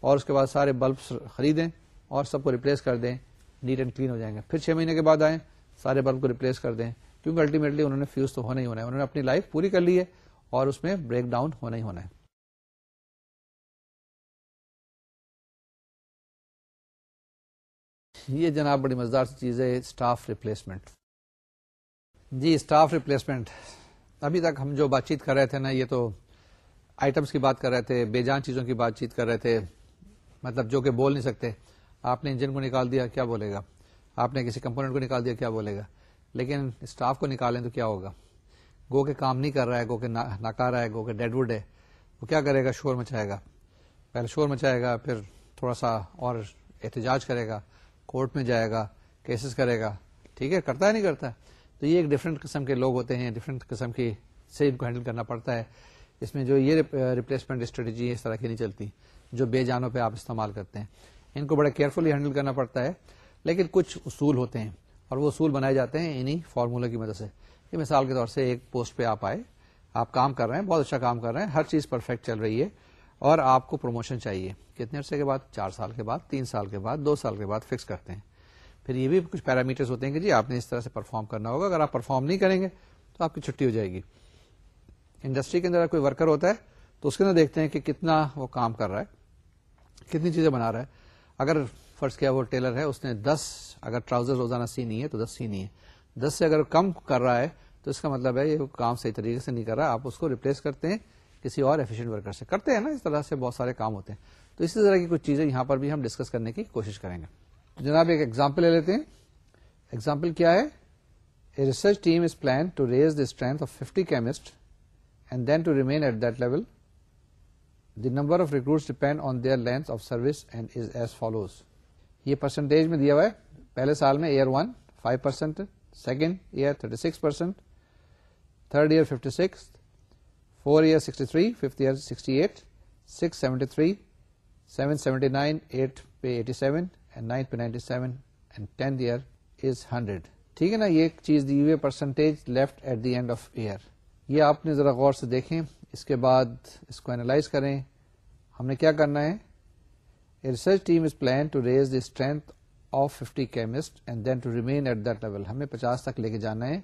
اور اس کے بعد سارے بلبس خریدیں اور سب کو ریپلیس کر دیں۔ نیٹ اینڈ کلین ہو جائیں گے۔ پھر چھ مہینے کے بعد آئیں، سارے بلب کو ریپلیس کر دیں۔ کیونکہ الٹیمیٹلی انہوں نے فیوز تو ہونا ہی ہونا ہے، انہوں نے اپنی لائف پوری کر لی ہے اور اس میں بریک ڈاؤن ہونا ہی ہونا ہے۔ یہ جناب بڑی مزدار سی چیز ہے اسٹاف ریپلیسمنٹ جی اسٹاف ریپلیسمنٹ ابھی تک ہم جو بات چیت کر رہے تھے نا، یہ تو آئٹمس کی بات کر رہے تھے، بے جان چیزوں کی بات چیت کر رہے تھے۔ مطلب جو کہ بول نہیں سکتے۔ آپ نے انجن کو نکال دیا، کیا بولے گا؟ آپ نے کسی کمپونیٹ کو نکال دیا، کیا بولے گا؟ لیکن اسٹاف کو نکالیں تو کیا ہوگا؟ گو کے کام نہیں کر رہا ہے، گو کے ناکارا ہے، گو کے ڈیڈ وڈ ہے۔ وہ کیا کرے گا؟ شور مچائے گا۔ پہلے شور مچائے گا، پھر تھوڑا سا اور احتجاج کرے گا۔ کورٹ میں جائے گا کیسز کرے گا۔ ٹھیک ہے، کرتا ہے، نہیں کرتا ہے؟ تو یہ ایک ڈفرینٹ قسم کے لوگ ہوتے ہیں ڈفرینٹ قسم کی سے ان کو ہینڈل کرنا پڑتا ہے۔ اس میں جو یہ ریپلیسمنٹ اسٹریٹجی اس طرح کی نہیں چلتی، جو بے جانوں پہ آپ استعمال کرتے ہیں۔ ان کو بڑے کیئرفلی ہینڈل کرنا پڑتا ہے، لیکن کچھ اصول ہوتے ہیں اور وہ اصول بنائے جاتے ہیں انہیں فارمولہ کی مدد سے۔ کہ مثال کے طور سے ایک پوسٹ پہ آپ آئے، آپ کام کر رہے ہیں، بہت اچھا کام کر رہے ہیں، ہر چیز پرفیکٹ چل رہی ہے اور آپ کو پروموشن چاہیے۔ کتنے عرصے کے بعد؟ چار سال کے بعد، تین سال کے بعد، دو سال کے بعد فکس کرتے ہیں۔ پھر یہ بھی کچھ پیرامیٹرز ہوتے ہیں کہ جی آپ نے اس طرح سے پرفارم کرنا ہوگا، اگر آپ پرفارم نہیں کریں گے تو آپ کی چھٹی ہو جائے گی۔ انڈسٹری کے اندر کوئی ورکر ہوتا ہے تو اس کے اندر دیکھتے ہیں کہ کتنا وہ کام کر رہا ہے، کتنی چیزیں بنا رہا ہے۔ اگر فرض کیا وہ ٹیلر ہے، اس نے دس، اگر ٹراؤزر روزانہ سینی ہے تو دس سینی ہے۔ دس سے اگر کم کر رہا ہے تو اس کا مطلب ہے یہ کام صحیح طریقے سے نہیں کر رہا، آپ اس کو ریپلیس کرتے ہیں کسی اور ایفیشینٹ ورکر سے۔ کرتے ہیں نا اس طرح سے بہت سارے کام ہوتے ہیں۔ تو اسی طرح کی کچھ چیزیں یہاں پر بھی ہم ڈسکس کرنے کی کوشش کریں گے۔ جناب، ایک ایگزامپل لے لیتے ہیں۔ ایگزامپل کیا ہے؟ A research team is plan to raise the strength of fifty chemist and then to remain at that level the number of recruit depend on their length of service and is as follows یہ percentage میں دیا ہوا ہے۔ پہلے سال میں year one five percent second year thirty six percent third year fifty six four year sixty three fifth year sixty eight six seventy three seven seventy nine eight پہ eighty seven nine پہ ninety seven and tenth year is hundred ٹھیک ہے نا؟ یہ ایک چیز دی ہوئی percentage left at the end of year یہ آپ نے ذرا غور سے دیکھیں۔ اس کے بعد اس کو اینالائز کریں۔ ہم نے کیا کرنا ہے؟ Research team is plan to raise the strength of fifty chemist and then to remain at that level ہمیں پچاس تک لے کے جانا ہے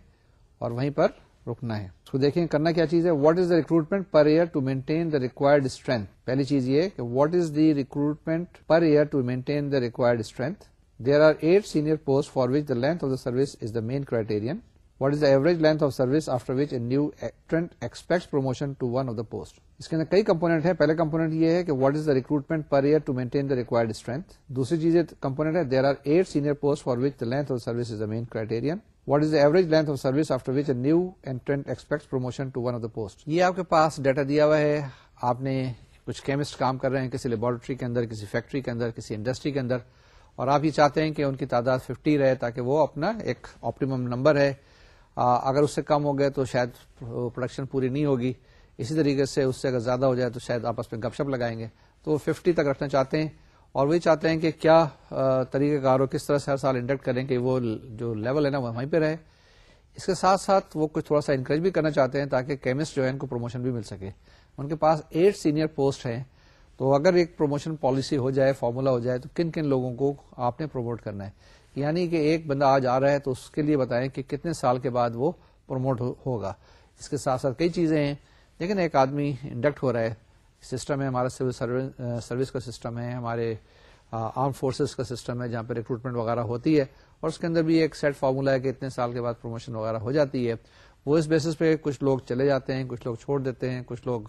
اور وہیں پر رکنا ہے۔ اس کو دیکھیں کرنا کیا چیز ہے؟ What is the recruitment per year to maintain the required strength پہلی چیز یہ کہ what is the recruitment per year to maintain the required strength there are eight senior post for which the length of the service is the main criterion what is the average length of service after which a new expect promotion to one of the post اس کے اندر کئی component ہے پہلے component یہ ہے کہ what is the recruitment per year to maintain the required strength دوسری چیز کمپونیٹ ہے there are eight senior post for which the length of service is the main criterion what is average length of service after which a new and expect promotion to one of the post یہ آپ کے پاس data دیا ہوا ہے۔ آپ نے کچھ chemist کام کر رہے ہیں کسی لیبورٹری کے اندر، کسی فیکٹری کے اندر، کسی انڈسٹری کے اندر۔ اور آپ یہ چاہتے ہیں کہ ان کی تعداد ففٹی رہے تاکہ وہ اپنا ایک آپٹیمم نمبر ہے۔ اگر اس سے کم ہو گئے تو شاید پروڈکشن پوری نہیں ہوگی۔ اسی طریقے سے اس سے اگر زیادہ ہو جائے تو شاید آپس میں گپ شپ لگائیں گے۔ تو وہ ففٹی تک رکھنا چاہتے ہیں۔ اور وہی چاہتے ہیں کہ کیا طریقہ کار ہو کس طرح سے ہر سال انڈکٹ کریں کہ وہ جو لیول ہے نا، وہ وہیں پہ رہے۔ اس کے ساتھ ساتھ وہ کچھ تھوڑا سا انکریج بھی کرنا چاہتے ہیں تاکہ کیمسٹ جو ہے ان کو پروموشن بھی مل سکے۔ ان کے پاس ایٹ سینئر پوسٹ ہیں۔ تو اگر ایک پروموشن پالیسی ہو جائے فارمولا ہو جائے، تو کن کن لوگوں کو آپ نے پروموٹ کرنا ہے؟ یعنی کہ ایک بندہ آج آ رہا ہے تو اس کے لیے بتائیں کہ کتنے سال کے بعد وہ پروموٹ ہوگا۔ اس کے ساتھ ساتھ کئی چیزیں ہیں، لیکن ایک آدمی انڈکٹ ہو رہا ہے۔ سسٹم ہے، ہمارا سول سروس کا سسٹم ہے، ہمارے آرم فورسز کا سسٹم ہے، جہاں پہ ریکروٹمنٹ وغیرہ ہوتی ہے۔ اور اس کے اندر بھی ایک سیٹ فارمولا ہے کہ اتنے سال کے بعد پروموشن وغیرہ ہو جاتی ہے۔ وہ اس بیسس پہ کچھ لوگ چلے جاتے ہیں، کچھ لوگ چھوڑ دیتے ہیں، کچھ لوگ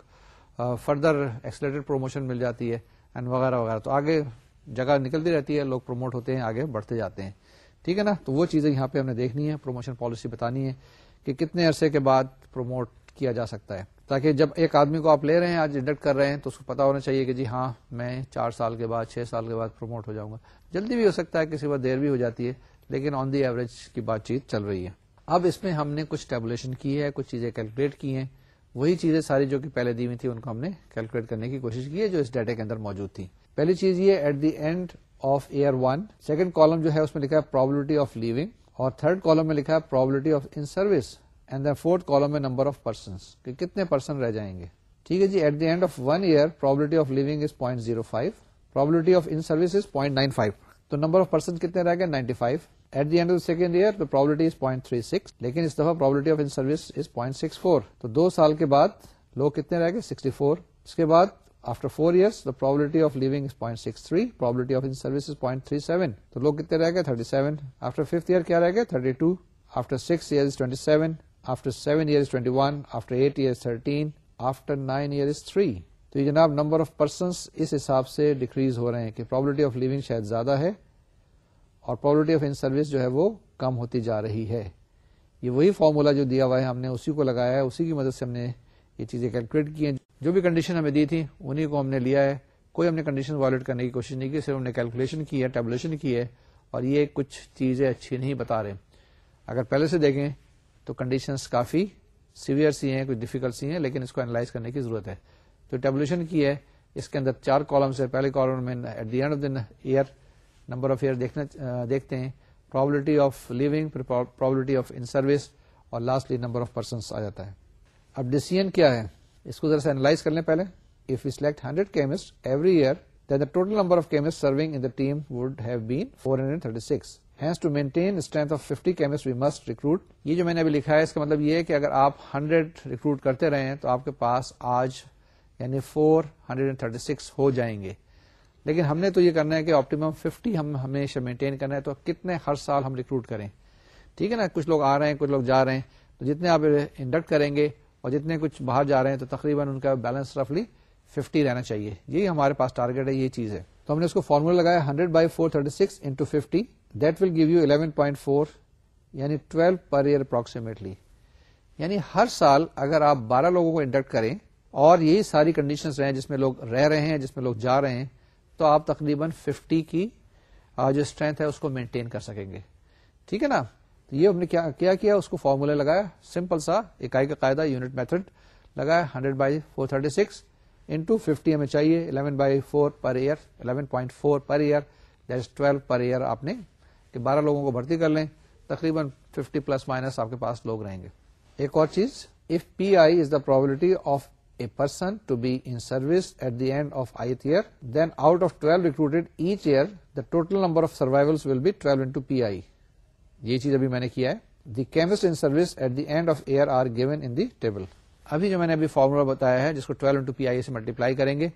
فردر ایکسلیٹڈ پروموشن مل جاتی ہے اینڈ وغیرہ وغیرہ۔ تو آگے جگہ نکلتی رہتی ہے، لوگ پروموٹ ہوتے ہیں، آگے بڑھتے جاتے ہیں۔ ٹھیک ہے نا؟ تو وہ چیزیں یہاں پہ ہم نے دیکھنی ہے پروموشن پالیسی بتانی ہے کہ کتنے عرصے کے بعد پروموٹ کیا جا سکتا ہے۔ تاکہ جب ایک آدمی کو آپ لے رہے ہیں، آج انڈکٹ کر رہے ہیں، تو اس کو پتا ہونا چاہیے کہ جی ہاں میں چار سال کے بعد، چھ سال کے بعد پروموٹ ہو جاؤں گا۔ جلدی بھی ہو سکتا ہے، کسی بات دیر بھی ہو جاتی ہے، لیکن آن دی ایوریج کی بات چیت چل رہی ہے۔ اب اس میں ہم نے کچھ ٹیبولیشن کی ہے، کچھ چیزیں کیلکولیٹ کی ہیں۔ وہی چیزیں ساری جو کہ پہلے دی ہوئی تھی، ان کو ہم نے کیلکولیٹ کرنے کی کوشش کی ہے، جو اس ڈیٹا کے اندر موجود تھی۔ پہلی چیز یہ at the end of year one second column جو ہے، اس میں لکھا ہے پرابلٹی آف لیونگ اور تھرڈ کالم میں لکھا ہے probability of in service and then fourth column میں نمبر آف پرسنس کہ کتنے پرسن رہ جائیں گے؟ ٹھیک ہے جی at the end of one year probability of leaving is point zero five probability of in service is point nine five تو number of person کتنے رہ گئے؟ Ninety five at the end of second year تو probability is point three six لیکن اس دفعہ probability of in service is point six four تو دو سال کے بعد لوگ کتنے رہ گئے؟ سکسٹی فور اس کے بعد after four years the probability of living is point six three probability of in service point three seven تو لوگ کتنے رہ گئے؟ Thirty seven after fifth year کیا رہ گئے؟ Thirty two after six year twenty seven after seven year twenty one after eight year thirteen after nine year three تو یہ جناب نمبر آف پرسنس اس حساب سے ڈیکریز ہو رہے ہیں کہ پرابلٹی آف لونگ شاید زیادہ ہے اور پرابلٹی آف ان سروس جو ہے وہ کم ہوتی جا رہی ہے۔ یہ وہی فارمولا جو دیا ہوا ہے، ہم نے اسی کو لگایا ہے، اسی کی مدد سے ہم نے یہ چیزیں کیلکولیٹ کی ہیں۔ جو بھی کنڈیشن ہمیں دی تھی انہیں کو ہم نے لیا ہے۔ کوئی ہم نے کنڈیشن وائلٹ کرنے کی کوشش نہیں کی، صرف ہم نے کیلکولیشن کی ہے ٹیبلیشن کی ہے اور یہ کچھ چیزیں اچھی نہیں بتا رہے۔ اگر پہلے سے دیکھیں تو کنڈیشنز کافی سیویئر سی ہیں کچھ ڈیفیکلٹ سی ہیں لیکن اس کو اینالائز کرنے کی ضرورت ہے۔ تو ٹیبلیشن کی ہے اس کے اندر چار کالمس ہے پہلے کالم میں at the end of the year number of year دیکھنا دیکھتے ہیں۔ Probability of leaving probability of in service اور لاسٹلی نمبر آف پرسنس آ جاتا ہے۔ اب ڈیسیژ کیا ہے؟ اس کو ذرا سے اینالائز کر لیں پہلے۔ if we select 100 chemists every year, then the total number of chemists serving in the team would have been 436. Hence, to maintain a strength of 50 chemists, we must recruit. یہ جو میں نے ابھی لکھا ہے اس کا مطلب یہ ہے کہ اگر آپ 100 ریکروٹ کرتے رہے ہیں تو آپ کے پاس آج یعنی 436 ہو جائیں گے۔ لیکن ہم نے تو یہ کرنا ہے کہ آپٹیمم 50 ہم ہمیشہ مینٹین کرنا ہے تو کتنے ہر سال ہم ریکروٹ کریں۔ ٹھیک ہے نا؟ کچھ لوگ آ رہے ہیں کچھ لوگ جا رہے ہیں۔ تو جتنے آپ انڈکٹ کریں گے اور جتنے کچھ باہر جا رہے ہیں تو تقریباً ان کا بیلنس رفلی 50 رہنا چاہیے۔ یہی ہمارے پاس ٹارگیٹ ہے یہ چیز ہے۔ تو ہم نے اس کو فارمولا لگایا 100 by four thirty six into fifty that will give you eleven point four یعنی ٹویلو پر ایئر اپروکسیمیٹلی یعنی ہر سال اگر آپ بارہ لوگوں کو انڈکٹ کریں اور یہی ساری کنڈیشنز رہیں جس میں لوگ رہ رہے ہیں، جس میں لوگ جا رہے ہیں، تو آپ تقریباً 50 کی جو اسٹرینتھ ہے، اس کو مینٹین کر سکیں گے۔ ٹھیک ہے نا؟ تو یہ ہم نے کیا کیا اس کو فارمولا لگایا سمپل سا، اکائی کا قاعدہ یونٹ میتھڈ لگایا hundred by four thirty six into fifty ہمیں چاہیے eleven by four per year eleven point four per year twelve per year آپ نے کہ بارہ لوگوں کو بھرتی کر لیں، تقریباً ففٹی پلس مائنس آپ کے پاس لوگ رہیں گے۔ ایک اور چیز if P I is the probability of a person to be in service at the end of I year then out of twelve recruited each year the total number of survival will be twelve into P I یہ چیز ابھی میں نے کیا ہے۔ The chemist in service at the end of year are given in the table ابھی جو میں نے ابھی فارمولا بتایا ہے، جس کو ٹویلو انٹو پی آئی سے ملٹیپلائی کریں گے،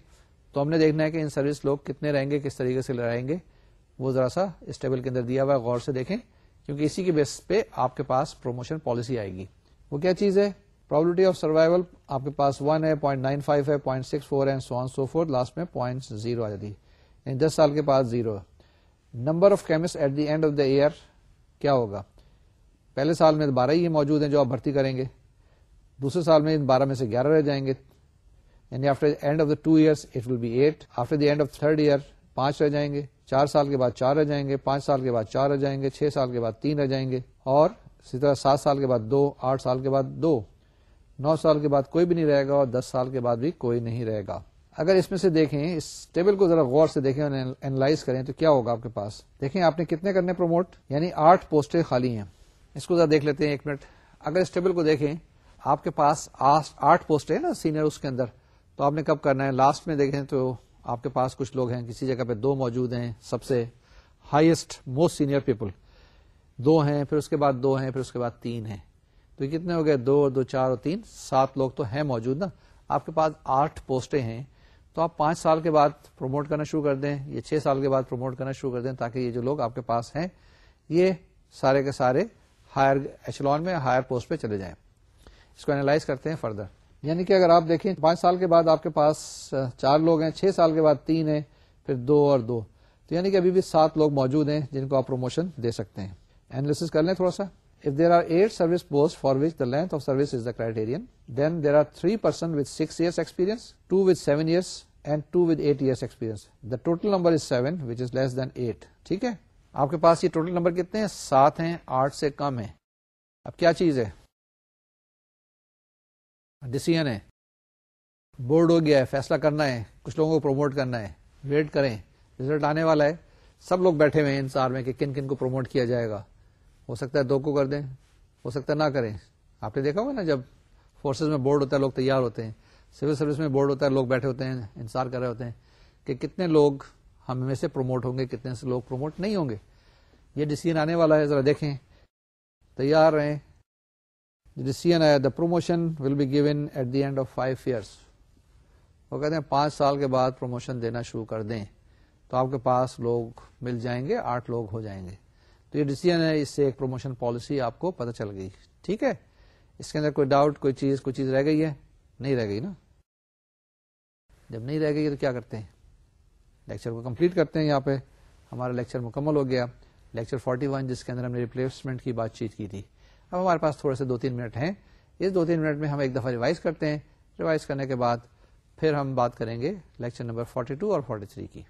تو ہم نے دیکھنا ہے کہ ان سروس لوگ کتنے رہیں گے، کس طریقے سے رہیں گے۔ وہ ذرا سا اس ٹیبل کے اندر دیا ہوا ہے، غور سے دیکھیں، کیونکہ اسی کے بیس پہ آپ کے پاس پروموشن پالیسی آئے گی۔ وہ کیا چیز ہے؟ پرابلٹی آف سروائول آپ کے پاس ون ہے پوائنٹ نائن فائیو ہے پوائنٹ سکس فور ہے سو سو فور لاسٹ میں پوائنٹ زیرو آ جاتی۔ یعنی دس سال کے بعد zero number of chemist at the end of the year کیا ہوگا؟ پہلے سال میں بارہ ہی موجود ہیں جو آپ بھرتی کریں گے۔ دوسرے سال میں ان بارہ میں سے گیارہ رہ جائیں گے۔ یعنی after end of the two years it will be at after the end of third year پانچ رہ جائیں گے۔ چار سال کے بعد چار رہ جائیں گے، پانچ سال کے بعد چار رہ جائیں گے، چھ سال کے بعد تین رہ جائیں گے، اور اسی طرح سات سال کے بعد دو، آٹھ سال کے بعد دو۔ نو سال کے بعد کوئی بھی نہیں رہے گا اور دس سال کے بعد بھی کوئی نہیں رہے گا۔ اگر اس میں سے دیکھیں، اس ٹیبل کو ذرا غور سے دیکھیں اینالائز کریں تو کیا ہوگا آپ کے پاس؟ دیکھیں آپ نے کتنے کرنے پروموٹ یعنی آٹھ پوسٹیں خالی ہیں۔ اس کو ذرا دیکھ لیتے ہیں ایک منٹ۔ اگر اس ٹیبل کو دیکھیں، آپ کے پاس آٹھ پوسٹ ہے نا سینئر اس کے اندر۔ تو آپ نے کب کرنا ہے؟ لاسٹ میں دیکھیں تو آپ کے پاس کچھ لوگ ہیں، کسی جگہ پہ دو موجود ہیں، سب سے ہائیسٹ موسٹ سینئر پیپل دو ہیں، پھر اس کے بعد دو ہیں، پھر اس کے بعد تین ہیں۔ تو یہ کتنے ہو گئے؟ دو دو، چار اور تین۔ سات لوگ تو ہیں موجود نا۔ آپ کے پاس آٹھ پوسٹیں ہیں۔ تو آپ پانچ سال کے بعد پروموٹ کرنا شروع کر دیں، یا چھ سال کے بعد پروموٹ کرنا شروع کر دیں، تاکہ یہ جو لوگ آپ کے پاس ہیں، یہ سارے کے سارے ہائر ایچلون میں ہائر پوسٹ پہ چلے جائیں۔ اس کو اینالائز کرتے ہیں فردر یعنی کہ اگر آپ دیکھیں پانچ سال کے بعد آپ کے پاس چار لوگ ہیں، چھ سال کے بعد تین ہیں، پھر دو اور دو۔ تو یعنی کہ ابھی بھی سات لوگ موجود ہیں جن کو آپ پروموشن دے سکتے ہیں۔ اینالس کر لیں تھوڑا سا۔ If there are at service post for which the length of service is the criterion then there are three person with six years experience two with seven years and two with eight years experience the total number is seven which is less than eight ٹھیک ہے؟ آپ کے پاس یہ total number کتنے ہیں؟ سات ہیں، آٹھ سے کم ہے اب کیا چیز ہے؟ ڈسیزن ہے بورڈ ہو گیا ہے، فیصلہ کرنا ہے، کچھ لوگوں کو پروموٹ کرنا ہے۔ ویٹ کریں۔ ریزلٹ آنے والا ہے۔ سب لوگ بیٹھے ہوئے ہیں انتظار میں کہ کن کن کو پروموٹ کیا جائے گا۔ ہو سکتا ہے دو کو کر دیں، ہو سکتا ہے نہ کریں۔ آپ نے دیکھا ہوگا نا جب فورسز میں بورڈ ہوتا ہے، لوگ تیار ہوتے ہیں۔ سول سروس میں بورڈ ہوتا ہے، لوگ بیٹھے ہوتے ہیں، انتظار کر رہے ہوتے ہیں کہ کتنے لوگ ہم میں سے پروموٹ ہوں گے، کتنے سے لوگ پروموٹ نہیں ہوں گے۔ یہ ڈسیزن آنے والا ہے، ذرا دیکھیں۔ تیار رہیں۔ The promotion will be given at the end of five years وہ کہتے ہیں پانچ سال کے بعد پروموشن دینا شروع کر دیں۔ تو آپ کے پاس لوگ مل جائیں گے، آٹھ لوگ ہو جائیں گے۔ تو یہ ڈسیزن ہے اس سے ایک پروموشن پالیسی آپ کو پتہ چل گئی۔ ٹھیک ہے؟ اس کے اندر کوئی ڈاؤٹ کوئی چیز کوئی چیز رہ گئی ہے؟ نہیں رہ گئی نا۔ جب نہیں رہ گئی تو کیا کرتے ہیں؟ لیکچر کو کمپلیٹ کرتے ہیں یہاں پہ۔ ہمارا لیکچر مکمل ہو گیا۔ لیکچر 41 جس کے اندر ہم نے ریپلیسمنٹ کی بات چیت کی تھی۔ اب ہمارے پاس تھوڑے سے دو تین منٹ ہیں۔ اس دو تین منٹ میں ہم ایک دفعہ ریوائز کرتے ہیں۔ ریوائز کرنے کے بعد پھر ہم بات کریں گے لیکچر نمبر 42 اور 43 کی۔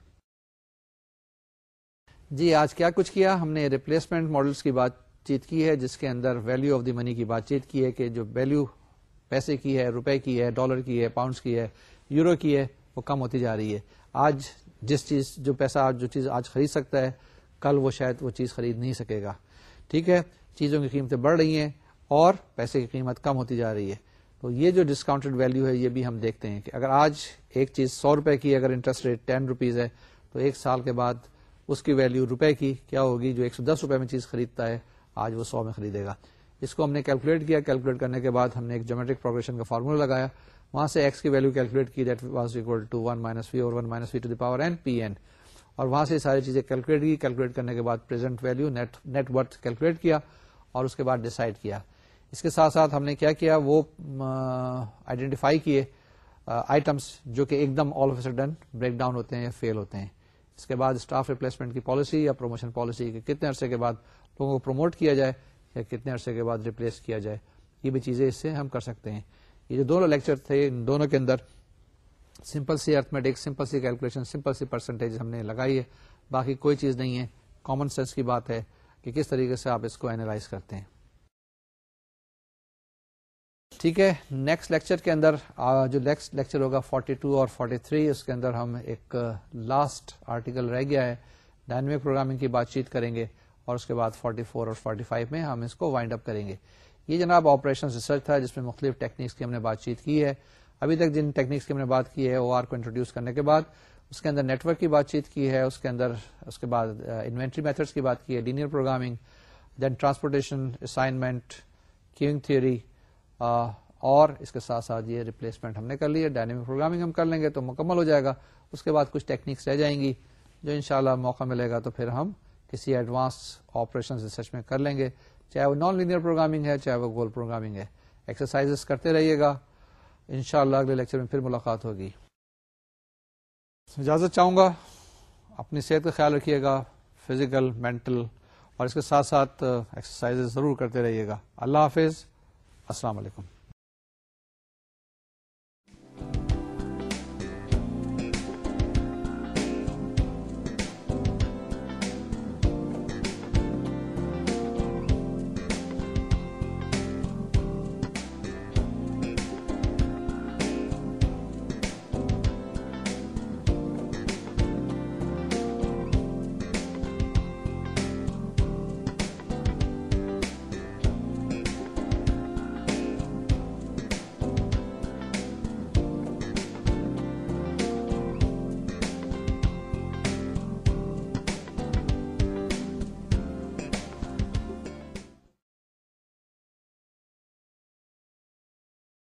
جی آج کیا کچھ کیا؟ ہم نے ریپلیسمنٹ ماڈلس کی بات چیت کی ہے، جس کے اندر ویلو آف دی منی کی بات چیت کی ہے کہ جو ویلو پیسے کی ہے، روپے کی ہے ڈالر کی ہے پاؤنڈس کی ہے یورو کی ہے، وہ کم ہوتی جا رہی ہے۔ آج جس چیز، جو پیسہ، جو چیز آج خرید سکتا ہے، کل وہ شاید وہ چیز خرید نہیں سکے گا۔ ٹھیک ہے؟ چیزوں کی قیمتیں بڑھ رہی ہیں اور پیسے کی قیمت کم ہوتی جا رہی ہے۔ تو یہ جو ڈسکاؤنٹڈ ویلو ہے، یہ بھی ہم دیکھتے ہیں کہ اگر آج ایک چیز سو روپے کی اگر انٹرسٹ ریٹ ٹین روپیز ہے، تو ایک سال کے بعد اس کی ویلو روپے کی کیا ہوگی جو ایک سو دس روپے میں چیز خریدتا ہے، آج وہ سو میں خریدے گا۔ اس کو ہم نے کیلکولیٹ کیا۔ کیلکولیٹ کرنے کے بعد ہم نے ایک جومیٹرک پروگرشن کا فارمولا لگایا۔ وہاں سے ایکس کی ویلو کیلکولیٹ کی that was equal to one minus V اور one minus V to the power N P N اور وہاں سے ساری چیزیں کیلکولیٹ کی۔ کیلکولیٹ کرنے کے بعد present value net worth calculate کیا۔ اور اس کے بعد ڈسائڈ کیا۔ اس کے ساتھ ساتھ ہم نے کیا کیا، وہ آئیڈینٹیفائی کیے آئٹمس جو کہ ایک دم all of sudden break down ہوتے ہیں یا فیل ہوتے ہیں۔ اس کے بعد اسٹاف ریپلیسمنٹ کی پالیسی یا پروموشن پالیسی کے کتنے عرصے کے بعد لوگوں کو پروموٹ کیا جائے یا کتنے عرصے کے بعد ریپلیس کیا جائے۔ یہ بھی چیزیں اس سے ہم کر سکتے ہیں۔ یہ جو دونوں لیکچر تھے، ان دونوں کے اندر سمپل سی ارتھمیٹک سمپل سی کیلکولیشن سمپل سی پرسنٹیج ہم نے لگائی ہے۔ باقی کوئی چیز نہیں ہے۔ کامن سینس کی بات ہے۔ کہ کس طریقے سے آپ اس کو اینالائز کرتے ہیں۔ ٹھیک ہے نیکسٹ لیکچر کے اندر جو نیکسٹ لیکچر ہوگا 42 اور 43 اس کے اندر ہم ایک لاسٹ آرٹیکل رہ گیا ہے۔ ڈائنمک پروگرامنگ کی بات چیت کریں گے اور اس کے بعد 44 اور 45 میں ہم اس کو وائنڈ اپ کریں گے۔ یہ جناب آپریشن ریسرچ تھا، جس میں مختلف ٹیکنیکس کی ہم نے بات چیت کی ہے۔ ابھی تک جن ٹیکنیکس کی ہم نے بات کی ہے او آر کو انٹروڈیوس کرنے کے بعد اس کے اندر نیٹورک کی بات چیت کی ہے، اس کے اندر، اس کے بعد انوینٹری میتھڈس کی بات کی ہے linear programming then transportation assignment queuing theory اور اس کے ساتھ ساتھ یہ ریپلیسمنٹ ہم نے کر لی ہے۔ ڈائنامک پروگرامنگ ہم کر لیں گے تو مکمل ہو جائے گا۔ اس کے بعد کچھ ٹیکنیکس رہ جائیں گی جو انشاءاللہ موقع ملے گا تو پھر ہم کسی ایڈوانس آپریشن ریسرچ میں کر لیں گے۔ چاہے وہ نان لینئر پروگرامنگ ہے، چاہے وہ گول پروگرامنگ ہے۔ ایکسرسائز کرتے رہیے گا۔ انشاءاللہ اگلے لیکچر میں پھر ملاقات ہوگی۔ اجازت چاہوں گا، اپنی صحت کا خیال رکھیے گا فزیکل مینٹل اور اس کے ساتھ ساتھ uh, ایکسرسائز ضرور کرتے رہیے گا۔ اللہ حافظ۔ السلام علیکم۔